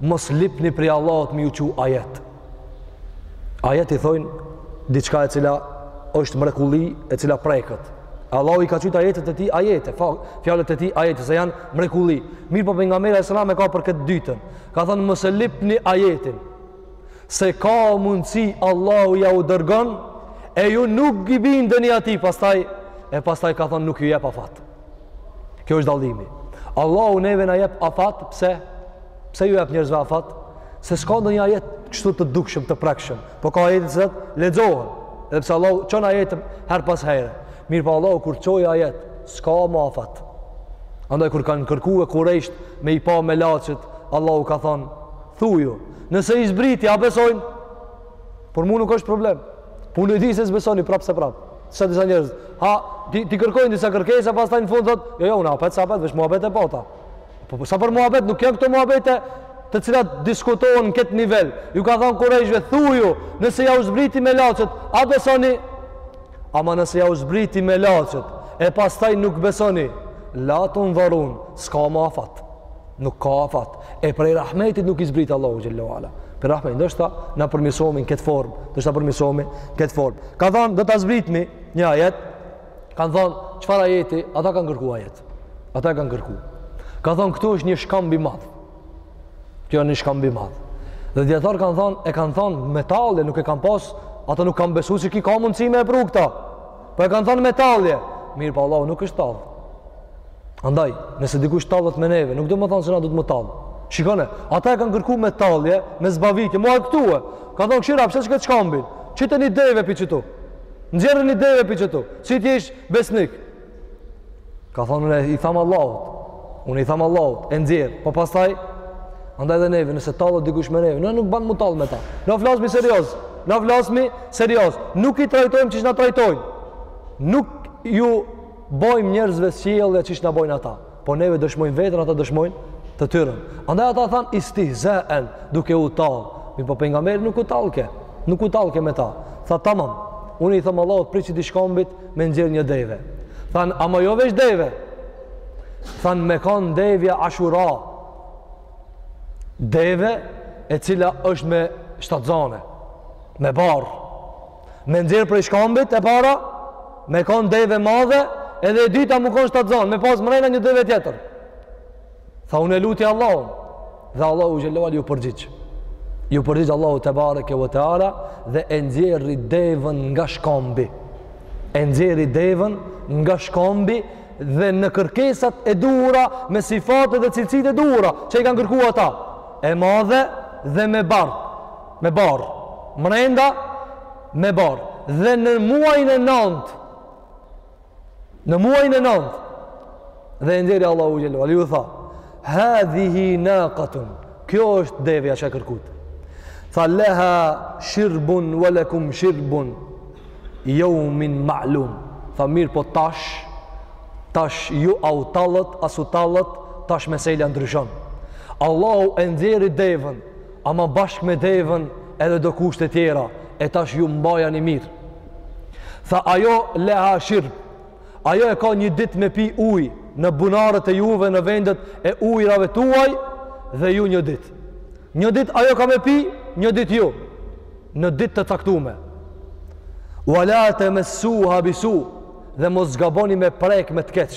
mos lipni prej Allahut me ju çu ajet. Ajet i thojnë diçka e cila është mrekulli e cila preket. Allahu i ka qujt ajetet e tij ajete, fjalët e tij ajete se janë mrekulli. Mirëpo pejgamberi alejhi selam e ka për këtë ditën. Ka thënë mos e lipni ajetin. Se ka mundsi Allahu jau dërgon e ju nuk i bindeni atij, pastaj e pastaj ka thënë nuk ju jep afat. Kjo është dallimi. Allahu neve na jep afat pse? Pse ju jep njerëzve afat? Se s'ka ndonjë ajet kështu të dukshëm, të prekshëm. Po ka ajete që lexohen. Edhe pse Allahu çon ajete herë pas here. Mirëpo Allahu kur çoi ajet, s'ka ma afat. Andaj kur kanë kërku kurejsht me i pa melaqet, Allahu ka thonë, thuju, nëse i zbriti a besojnë? Për mu nuk është problem. Po unë e di se s'besoni prap se prap. Si disa njerëz, a, t'i kërkojnë disa kërkesa, pastaj në fund thotë, jo, jo, unë apet se apet, veç muhabet e pata. Po, po sa për muhabet, nuk janë këto muhabete të cilat diskutohen në këtë nivel. Ju ka thënë kurejshve, thuju, nëse jau zbriti melaqet, a besoni? Ama nëse jau zbriti melaqet, e pastaj nuk besoni, la tundharun, s'ka ma afat. Nuk ka afat. E prej rahmetit nuk i zbrit Allahu xhel-le ue ala. Për rahmet ndoshta na përmisomi në këtë formë, ndoshta përmisomi këtë formë. Ka thënë do ta zbritmi një ajet. Kanë thënë çfarë ajeti? Ata kanë kërku ajet. Ata e kanë kërku. Ka thënë këtu është një shkamb i madh. Këtu është një shkamb i madh. Dhe dijetarët kanë thonë, e kanë thonë me tallje, nuk e kanë pas, ata nuk kanë besu si ki ka mundësi me e pru këta. Po e kanë thënë me tallje. Mirëpo Allahu nuk është tallë. Andaj, nëse dikush tallet me neve, nuk do me thonë se na duhet m'u tall. Shikone, ata e kanë kërku me tallje, me zbavitje, m'u argëtu. Kanë thonë kqyre, a po e sheh këtë shkambin? Qite një deve prej qitu. Nxjerre një deve prej qitu. Si t'jesh besnik. Ka thonë, unë i tham Allahut, unë i tham Allahut, e nxjerr, po pastaj, andaj edhe neve, nëse tallet dikush me neve, na nuk ban m'u tall me ta, na flasmi serioz, na flasmi serioz, nuk i trajtojmë qysh na trajtojnë, nuk ju bojmë njerëzve sjellje qysh na bojnë ata, po neve dëshmojnë veten, ata dëshmojnë të tyren. Andaj ata thanë, istihzaen, duke u tall, mirëpo pejgamberi nuk u tallke, nuk u tallke me ta, tha tamam, unë i tham Allahut, prej qiti shkombit, me nxjerr një deve. Thanë, ama jo veç deve. Thanë me kanë devja Ashura. Deve e cila është me shtatzane, me barrë. Me nxjerr prej shkambit e para, me kanë deve e madhe, edhe e dyta me kanë shtatzane, me pas mrena një deve tjetër. Tha unë e luta Allahun dhe Allahu xhelle ue ala ju përgjigj. Ju përgjigj Allahu tebareke ve teala dhe e nxjerri devën nga shkombi. E nxjerri devën nga shkombi dhe në kërkesat e duhura me sifate dhe cilësitë e duhura që i kanë kërku ata. E madhe dhe me barrë, me barrë. Mrenda me barrë dhe në muajin e 9 në muajin e nandë dhe e nxjerri Allahu xhelle ue ala ju tha hadhihi naqatun kjo është devja që e kërkut tha leha shirbun walekum shirbun jeumin ma'lum tha mirëpo tash tash ju a u tallët a s'u tallët tash meselja ndryshon Allahu e nxjerri devën ama bashkë me devën edhe do kushte tjera e tash ju mbajani mirë Tha ajo leha shirb, ajo e ka një dit me pi ujë në bunarët e juve në vendet e ujrave tuaj dhe ju një dit. Një dit ajo ka me pi, një dit ju, në dit të caktume. Wala temessuha bisu dhe mos gaboni me prek me të keq.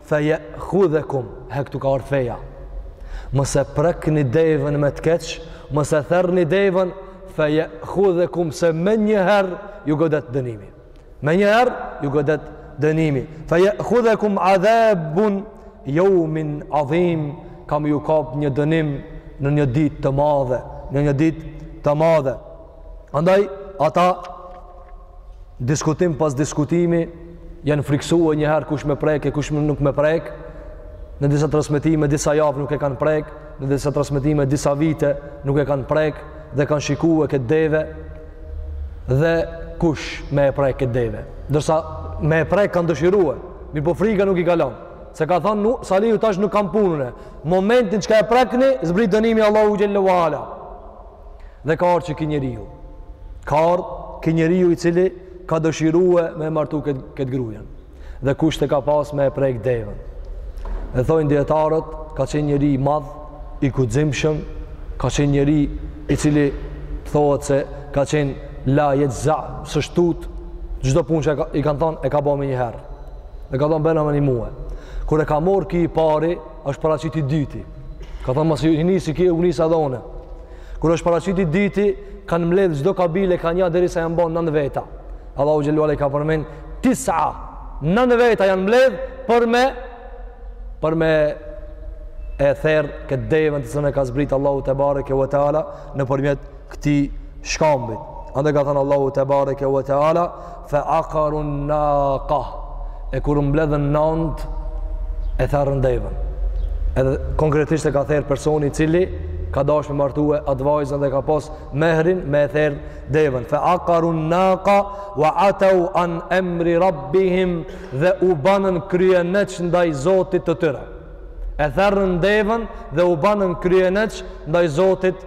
Fejekhudhekum, he këtu ka ardh feja. Nëse e prekni devën me të keq, nëse e therni devën, feje khudhekum se menjëherë ju godet dënimi. Menjëherë ju godet dënimi. Fejekhudhekum adhabu jeumin adhim, ka me ju kap një dënim në një dit të madhe. Në një dit të madhe. Andaj, ata diskutim pas diskutimi janë frikësuar një herë kush me e prek e kush nuk me e prek në disa transmetime disa javë nuk e kanë prek në disa transmetime disa vite nuk e kanë prek dhe kanë shikuar këtë deve dhe kush me e prek këtë deve ndërsa me e prek kanë dëshirue mirëpo frika nuk i ka lon se ka thonë Salihu tash nuk kam punë unë momentin çka e prekni zbrit dënimi Allahu xhelle ue ala Dhe ka ardh qeki njeriu. Ka ardh ki njeriu i cili ka dëshirue me e martu këtë, këtë grujen. Dhe kusht e ka pas me e prek devën. Dhe thojnë dijetarët, ka qenë njeri i madh, i kuximshëm, ka qenë njeri i cili thohet se ka qenë la jetë za, s'osht tut, çdo punë që i kanë thonë, e ka bo menjëherë. Dhe ka thonë, bena me një mue. Kur e ka marrë ki i pari, është paraqit i dyti. Ka thonë masi nisi ky u nisa dhe une. Kur është paraqit i dyti, kanë mbledh çdo kabile ka nja derisa janë ban nand veta. Allahu xhelle ue ala i ka përmend tisa nand veta janë mbledh për me për me e therë këtë deven të cilën e ka zbritë Allahu tebareke ve teala nëpërmjet këtij shkambit. Andaj ka thënë Allahu tebareke ve teala fa aqarun naqa. E kur mbledhen nantë e therën deven. Edhe konkretisht e ka therë personi i cili ka dash me martue atë vajzën dhe ka pas mehrin me e therë deven. Fa aqarun naqa wa atau an amri rabbihim dhe u banen kryeneç ndaj Zotit të tyre. E therën deven dhe u banen kryeneç ndaj Zotit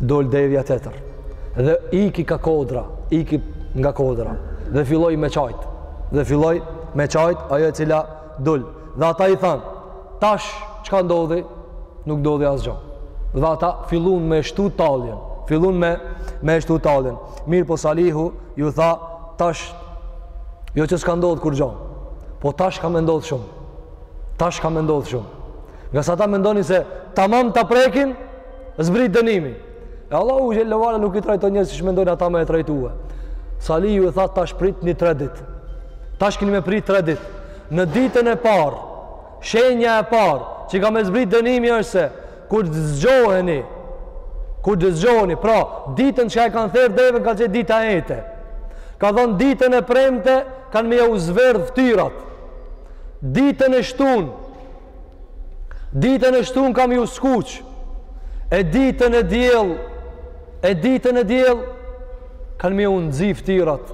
dul devja tjetër dhe iki ka kodra, iki nga kodra dhe filloi me qajt. Dhe filloi me qajt ajo e cila dul. Dhe ata i thanë, tash çka ndodhi? Nuk ndodhi asgjë. Dhe ata fillun me shtu talljen, fillun me me shtu talljen. Mirëpo Salihu ju tha, tash jo që s'ka ndodh kurgjë. Po tash ka me ndodh shumë. Tash ka me ndodh shumë. Ngase ata mendojnë se tamam ta prekin, zbrit dënimi. E Allahu xhelle ue ala nuk i trajton njerëz siç mendojnë ata me e trajtue. Salihu ju tha tash pritni tre dit. Tash kini me prit tre dit. Në ditën e parë, shenja e parë, që ka me zbrit dënimi është se, kur të zgjoheni, kur të zgjoheni, pra, ditën çka e kanë therë deven, ka qenë dita e enjte. Ka thonë ditën e premte, kanë me ju zverdh ftyrat. Ditën e shtunë, Ditën e shtunë kanë me ju skuq. E ditën e diell, e ditën e diell kanë me ju nxi ftyrat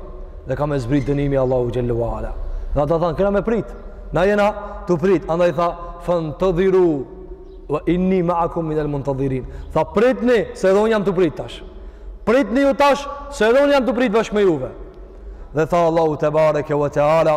dhe ka me zbrit dënimi i Allahut xhelle ue ala. Dhe ata thanë kena me prit. Na jena tu prit. Andaj tha fantadhiru inni ma'akum min al-muntadhirin. Tha pritni se edhe un jam tu prit tash. Pritni ju tash se edhe un jam tu prit bashkë me juve. Dhe tha Allahu tebareke ve teala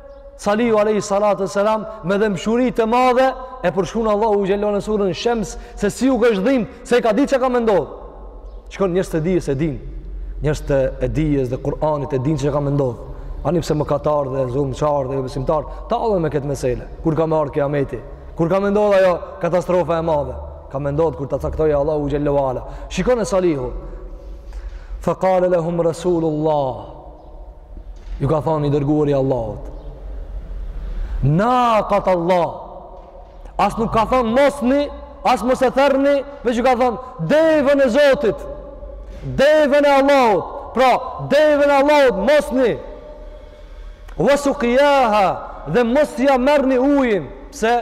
Salihu alayhi salatu selam me dhembshuri të madhe e përshkruan Allahu xhelle në suren Shams se si ju ka ardh dhimb, se ka ditë çka ka me ndodh. Shikon njerëzt e dijes e din. Njerëzit e dijes dhe Kur'anit e din çka ka me ndodh. Ani pse mëkatarët dhe zullumqarët dhe jobesimtarët tallen me këtë mesele. Kur ka me ardh kiameti? Kur ka me ndodh ajo katastrofa e madhe? Ka me ndodh kur ta caktojë Allahu xhelle ue ala. Shikoni Salihu. Fa qala lahum rasulullah ju ka thonë i dërguari i Allahut nakatallah as nuk ka thonë mosni as mos e therni veç ju ka thonë deven e Zotit deven e Allahut pra deven e Allahut mosni ve sukjaha dhe mos ja merrni ujin pse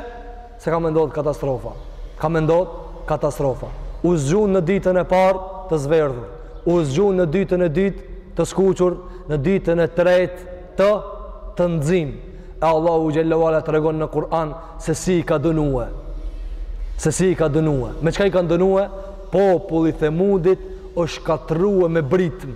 Se ka me ndodhë katastrofa. Ka me ndodhë katastrofa. U zgjun në ditën e parë të zverdhur. U zgjun në ditën e dytë të skuqur, në ditën e tretë të nximë. E Allahu xhelle ue ala tregon në Kur'an se si i ka dënue. Se si i ka dënue. Me çka i kanë dënue? Populli i Themudit është shkatërrue me britmë.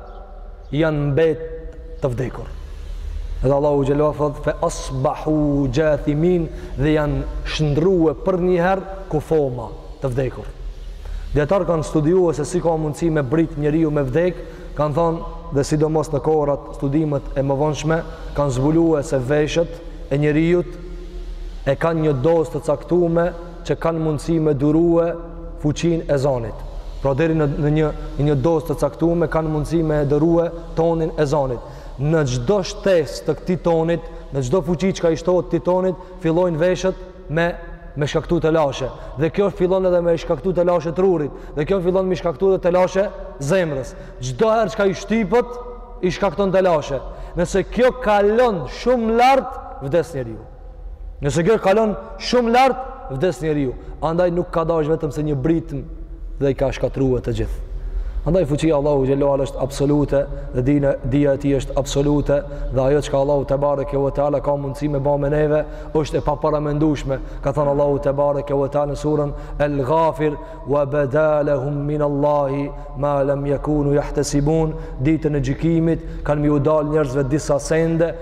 janë mbet të vdekur. Edhe Allahu xhelle ue ala thot, fe asbahu xhathimin dhe janë shndërrue për njëherë kufoma të vdekur. Dijetarët kanë studiue se si ka mundësi me britmë njeriu me vdek, kanë thonë dhe sidomos në kohërat, studimet e më vonshme, kanë zbulue se veshët e njeriut e kanë një dozë të caktume që kanë mundësi me durue fuqinë e zanit. Pra deri në, në një, një dozë të caktume kanë mundësi me durue tonin e zanit. Në çdo shtesë të këtij tonit, në çdo fuqi çka i shtohet këtij tonit, fillojnë veshët me me shkaktu telashe dhe kjo fillon edhe me i shkaktu telashe trurit dhe kjo fillon me i shkaktu dhe telashe zemrës çdo herë çka i shtypet i shkakton telashe nëse kjo kalon shumë lart vdes njeriu Nëse kjo kalon shumë lart, vdes njeriu. Andaj nuk ka dashë vetëm se një britmë dhe i ka shkatërrue të gjithë. Andaj fuqia e Allahut xhelle ue ala është absolute dhe dina dija e tij është absolute dhe ajo çka Allahu tebareke ve teala ka mundësi me ba me neve është e paparamendueshme. Ka thanë Allahu tebareke ve teala në surën El Ghafir wa bada lahum min Allahi ma lam yakunu yahtasibun ditën e gjykimit kanë me ju dalë njerëzve disa sende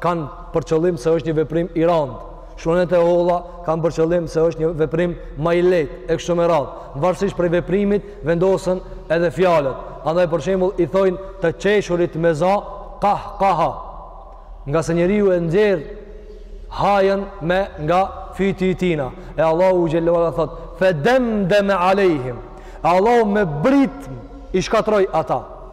kanë për qëllim se është një veprim i randë. Shkronjat e holla kanë për qëllim se është një veprim ma i lehtë e kështu me radhë. Varësisht prej veprimit vendosen edhe fjalët. Andaj për shembull i thojnë të qeshurit me za qah qaha. Ngase njeriu e nxjerr hanë me nga fyti i tina. E Allahu xhelle ue ala thot fedemdeme alejhim. Allahu me britmë i shkatërroi ata.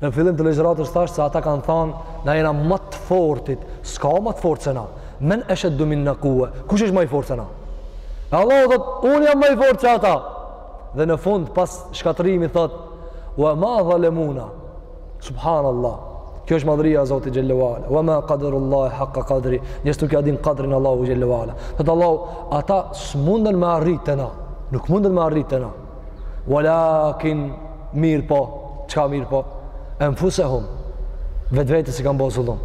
Në fillim të ligjëratës thashë se ata kanë thënë, na jena ma të fortit, s'ka ma të fortë se na. Men esheddu minna kuwe, kush është ma i fortë se na? E Allahu thot, unë jam ma i fortë se ata. Dhe në fund, pas shkatërrimit, thot, ue ma dhalemuna, subhanallah, kjo është madhëria e Zotit xhelle ue ala, ue ma kaderullahe haqqa kadri, njerëzit nuk ja din kadrin Allahut xhelle ue ala. Thot Allah, ata s'mundën me arrit te na, nuk mundën me arrit të na. Walakin mirëpo, çka mirëpo? Enfusehum vetvetes i kanë bo zullum.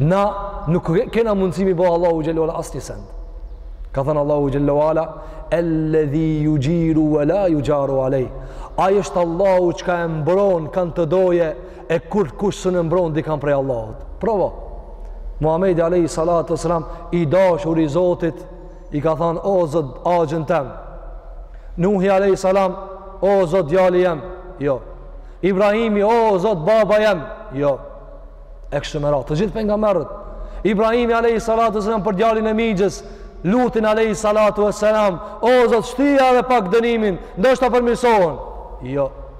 Na nuk kena mundësi me i bo Allahut xhelle ue ala asnjë send. Ka thanë Allahu xhelle ue ala, Elledhi juxhiru ue la juxharu alejh. Ai është Allahu çka e mbron kand të doje, e kurkush s'un e mbron dikand prej Allahut. Provo. Muhammedi alejhi salatu ue selam, i dashuri i Zotit, I ka thënë, o zot, axhën tem. Nuhi alejhi selam, o zot, djali jem. Jo. Ibrahimi, o zot, baba jem. Jo. E kështu me radhë, të gjithë pejgamberët. Ibrahimi alejhi salatu selam për djalin e mixhës, Lutin alejhi salatu ve selam, o zot, shtyja edhe pak dënimin, ndoshta përmirësohen. Jo.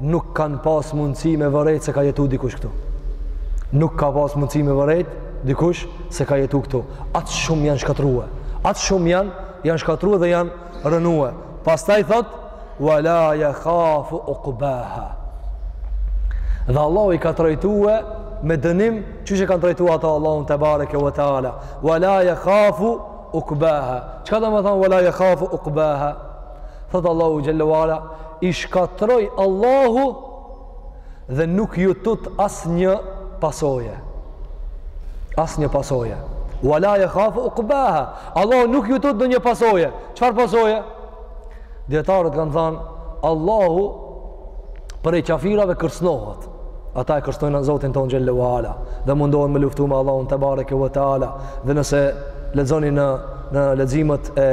nuk kanë pas mundësi me vërejt se ka jetu dikush këtu. Nuk ka pas mundësi me vërejt dikush se ka jetu këtu. Aq shumë janë shkatrrue. Aq shumë janë, janë shkatrrue dhe janë rrënue. Pastaj thot, ve la jehafu ukbaha. Dhe Allahu i ka trajtue me dënim, qysh e kanë trajtue ata Allahun tebareke ve teala. Ve la jehafu ukbaha. Çka do me thonë ve la jehafu ukbaha? Thotë Allahu xhelle ve ala, I shkatrroi Allahu dhe nuk ju tut asnjë pasoje. Asnjë pasoje. Ve la jehafu ukbaha. Allahu nuk ju tut ndonjë pasoje. Çfarë pasoje? Dijetarët kanë thanë, Allahu prej qafirave kërcnohet. Ata e kërcnojnë Zotin tonë xhelle ve ala dhe mundohen me luftu me Allahun tebareke ve teala dhe nëse lexoni në, në leximet e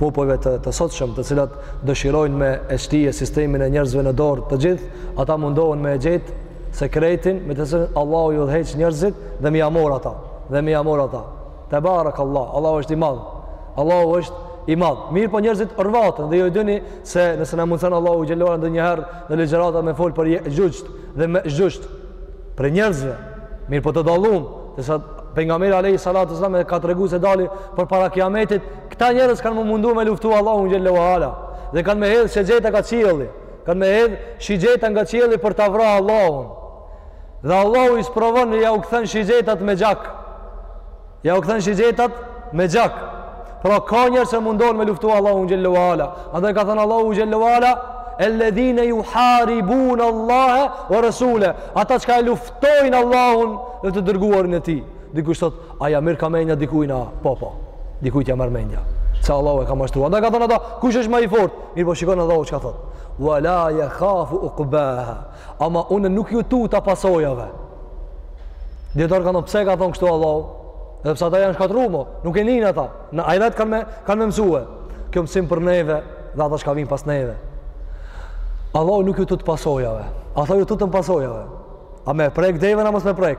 popujve të, të sotshëm të cilat dëshirojnë me e shtije sistemin e njerëzve në dorë të gjithë, ata mundohen me e gjetë sekretin me të cilën Allahu i udhëheq njerëzit dhe m'ia morr ata, dhe m'ia morr ata. Tebarek Allah, Allahu është i madh, Allahu është i madh. Mirëpo njerëzit rvaten dhe ju e dini se nëse na mundson Allahu xhelle ve ala ndonjëherë në ligjërata me fol për Jexhuxhët dhe Mexhuxhët prej njerëzve. Mirëpo të dallum, se sa pejgamberi alejhi salatu selam e ka treguar se dalin përpara kiametit Këta njerëz kanë me u mundu me luftu Allahun xhelle ve ala dhe kanë me hedhë shigjeta ka qielli, kanë me hedhë shigjeta nga qielli për ta vra Allahun. Dhe Allahu i sprovon dhe jau kthen shigjetat me gjak. Jau kthen shigjetat me gjak. Pra ka njerëz që mundohen me luftu Allahun xhelle ve ala. Andaj ka thënë Allahu xhelle ve ala, el-ledhine juharibun Allahe ve Resule, ata çka e luftojnë Allahun dhe të dërguarin e tij. Dikush thot, A ja merrka mendja dikujna? Po po. Dikujt ja merr mendja. Se Allahu e ka mashtruar. Andaj ka thënë ata, kush është më i fortë? Mirëpo shikon Allahu çka thot. Ve la jehafu ukbaha. Ama unë nuk ju tuta pasojave. Dijetarët kanë pse ka thon kështu Allahu? Edhe pse ata janë shkatërruar, po, nuk e nin ata. Në ahiret kanë me kanë me mësue. Kjo mësim për neve dhe ata që vijnë pas neve. Allahu nuk ju tut pasojave. Ata ju tuten pasojave. A me prek devën apo s'me prek?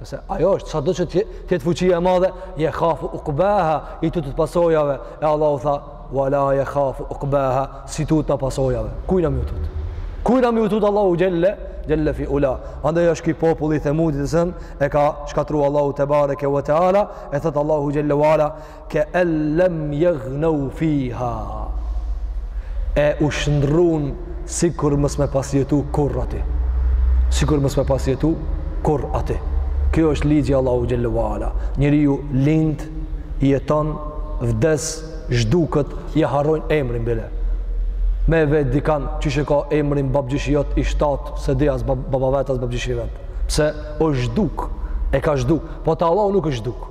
Nëse ajo është sado që të jetë fuqia e madhe, jehafu ukbaha, i tutet pasojave, e Allahu tha, ve la jehafu ukbaha, s'i tutet pasojave. Kujna me iu tut? Kujna me iu tut Allahu xhelle, xhelle fi ula. Andaj është ky populli i Themudit e zënë, e ka shkatrru Allahu tebareke ve teala, e thotë Allahu xhelle ve ala, Ke'en lem jeghneu fiha E u shndrrun sikur mos me pas jetu kurr aty. Sikur mos me pas jetu kurr aty. Kjo është ligji i Allahu xhallahu ve ala. Njeriu lind, jeton, vdes, zhduket, ja harrojn emrin bile. Me e vet dikan qysh e ka emrin babgjyshi jot i shtat, s'e di as bab, baba vet as babgjyshi vet. Pse është zhduk, e ka zhduk. Po te Allahu nuk është zhduk.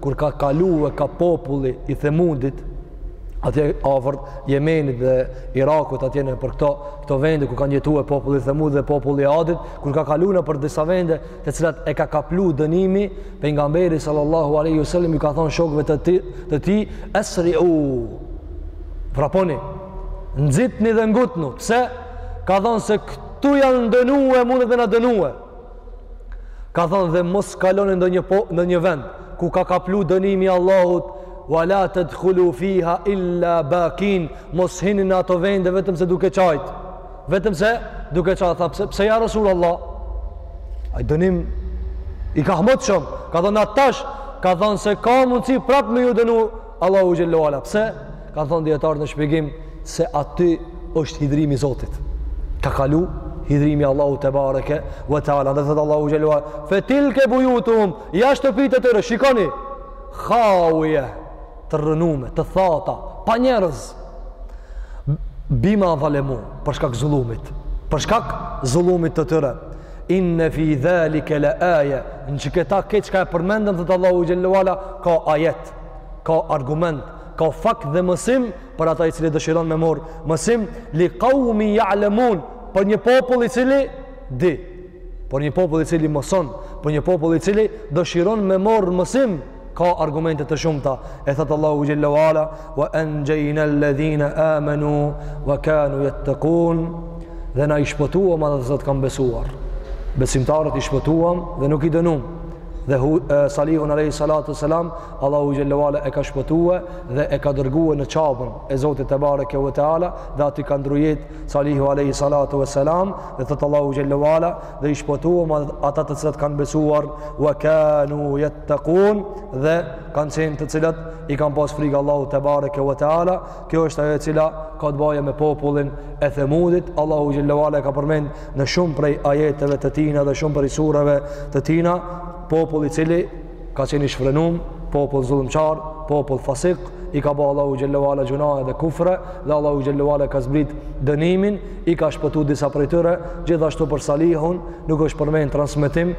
kur ka kalu te populli i Themudit atje afër Jemenit dhe Irakut atje nëpër këto këto vende ku kanë jetu populli i Themudit dhe populli i Adit kur ka kalu nëpër disa vende të cilat e ka kaplu dënimi pejgamberi sallallahu alaihi wasallam i ka thon shokëve të tij të tij esriu vraponi nxitni dhe ngutnu pse ka thon se këtu janë dënu mun edhe na dënu ka thënë dhe mos kaloni ndonjë, po, në një vend ku ka kaplu dënimi i Allahut wa la tadkhulu fiha illa bakin mos hini në ato vende vetëm se duke qajt vetëm se duke qajt tha pse, pse ja resulallah ai dënim i kahmotshëm ka thënë atash ka thënë se ka mundësi prap me ju dënu Allahu xhallahu ala pse kanë thënë dijetarët në shpjegim se aty është hidhrimi i Zotit. Ka kalu hidhrimi i Allahu te bareke ve teala. Dhe thot Allahu xhallahu ala fe tilke buyutuhum ja shtëpitë e tyre shikoni khawiya të rrënume, të thata, pa njerëz. Bima dhalemu për shkak zullumit, për shkak zullumit të tyre. Inna fi dhalika la aya. Në qëketa që e përmendëm thot Allahu xhallahu ala ka ajet. ka argument, ka fakt dhe mësim për ata i cili dëshiron me mor mësim li qaumin ya'lamun për një popull i cili di, për një popull i cili mëson, për një popull i cili dëshiron me mor mësim ka argumente të shumta e thot Allahu xhallahu ala wa anjayna alladhina amanu wa kanu yattaqun dhe na i shpëtuam ata që kanë besuar besimtarët i shpëtuam dhe nuk i dënuam dhe Salihun alejhi salatu selam Allahu xhallahu ala e ka shpëtuar dhe e ka dërguar në Qaben e Zotit te bareke ve teala dhe aty ka ndrru jetë Salihu alejhi salatu selam dhe thot Allahu xhallahu ala dhe i shpëtuam ata të cilët kanë besuar wa kanu yattaqun dhe kanë qenë të cilët i kanë pas frikë Allahu te bareke ve teala Kjo është ajo e cila ka të bëjë me popullin e Themudit. Allahu xhallahu ala e ka përmend në shumë prej ajeteve të tina dhe shumë prej sureve të tina popull i cili ka qenë i shfrenum, popull zullumqar, popull fasik, i ka ba Allahu xhallahu ala gjunahe dhe kufre dhe Allahu xhallahu ala e ka zbrit dënimin, i ka shpëtu disa prej tyre, gjithashtu për Salihun nuk është përmend transmetim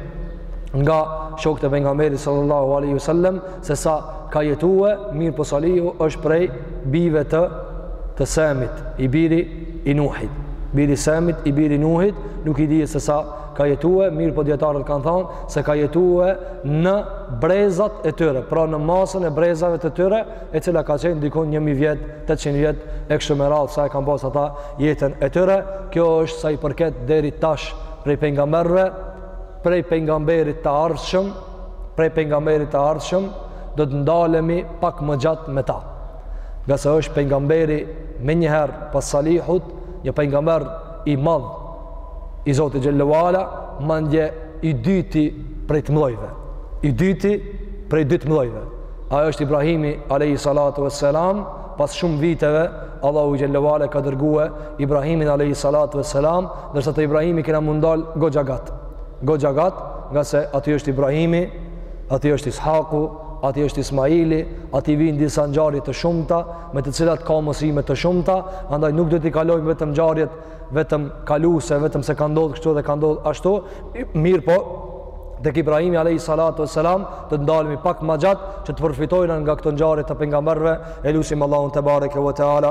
nga shokët e pejgamberit sallallahu alaihi wasallam se sa ka jetue, mirëpo Salihu është prej bijve të, të Semit, i biri i Nuhit. Biri i Semit, i biri i Nuhit, nuk i dihet se sa ka jetue, mirëpo dijetarët kanë thonë se ka jetue në brezat e tyre, pra në masën e brezave të tyre, e cila ka qenë dikun një mijë vjet, 800 vjet, e kështu me radhë, sa e kanë pas ata jetën e tyre, kjo është sa i përket deri tash prej pengamberve, prej pengamberit të ardhshëm, prej pejgamberit të ardhshëm do të ndalemi pak më gjatë me ta ngase është pejgamberi menjëherë pas Salihut një pejgamber i madh i Zotit Xhelle ve Ala madje i dyti prej të mdhojve i dyti prej dy të mdhojve ai është Ibrahimi alejhi salatu ve selam pas shumë viteve Allahu Xhelle ve Ala ka dërgue Ibrahimin alejhi salatu ve selam ndërsa te Ibrahimi kena m'u ndal goxha gat goxha gat, ngase aty është Ibrahimi, aty është Ishaku, aty është Ismaili, aty vijnë disa ngjarje të shumta me të cilat ka mësime të shumta, andaj nuk do t'i kalojmë vetëm ngjarjet vetëm kaluse, vetëm se ka ndodh kështu dhe ka ndodh ashtu, mirëpo tek Ibrahimi alejhi salatu ve selam do të ndalemi pak më gjatë që të përfitojmë nga këto ngjarje të pejgamberëve e lusim Allahun tebareke ve teala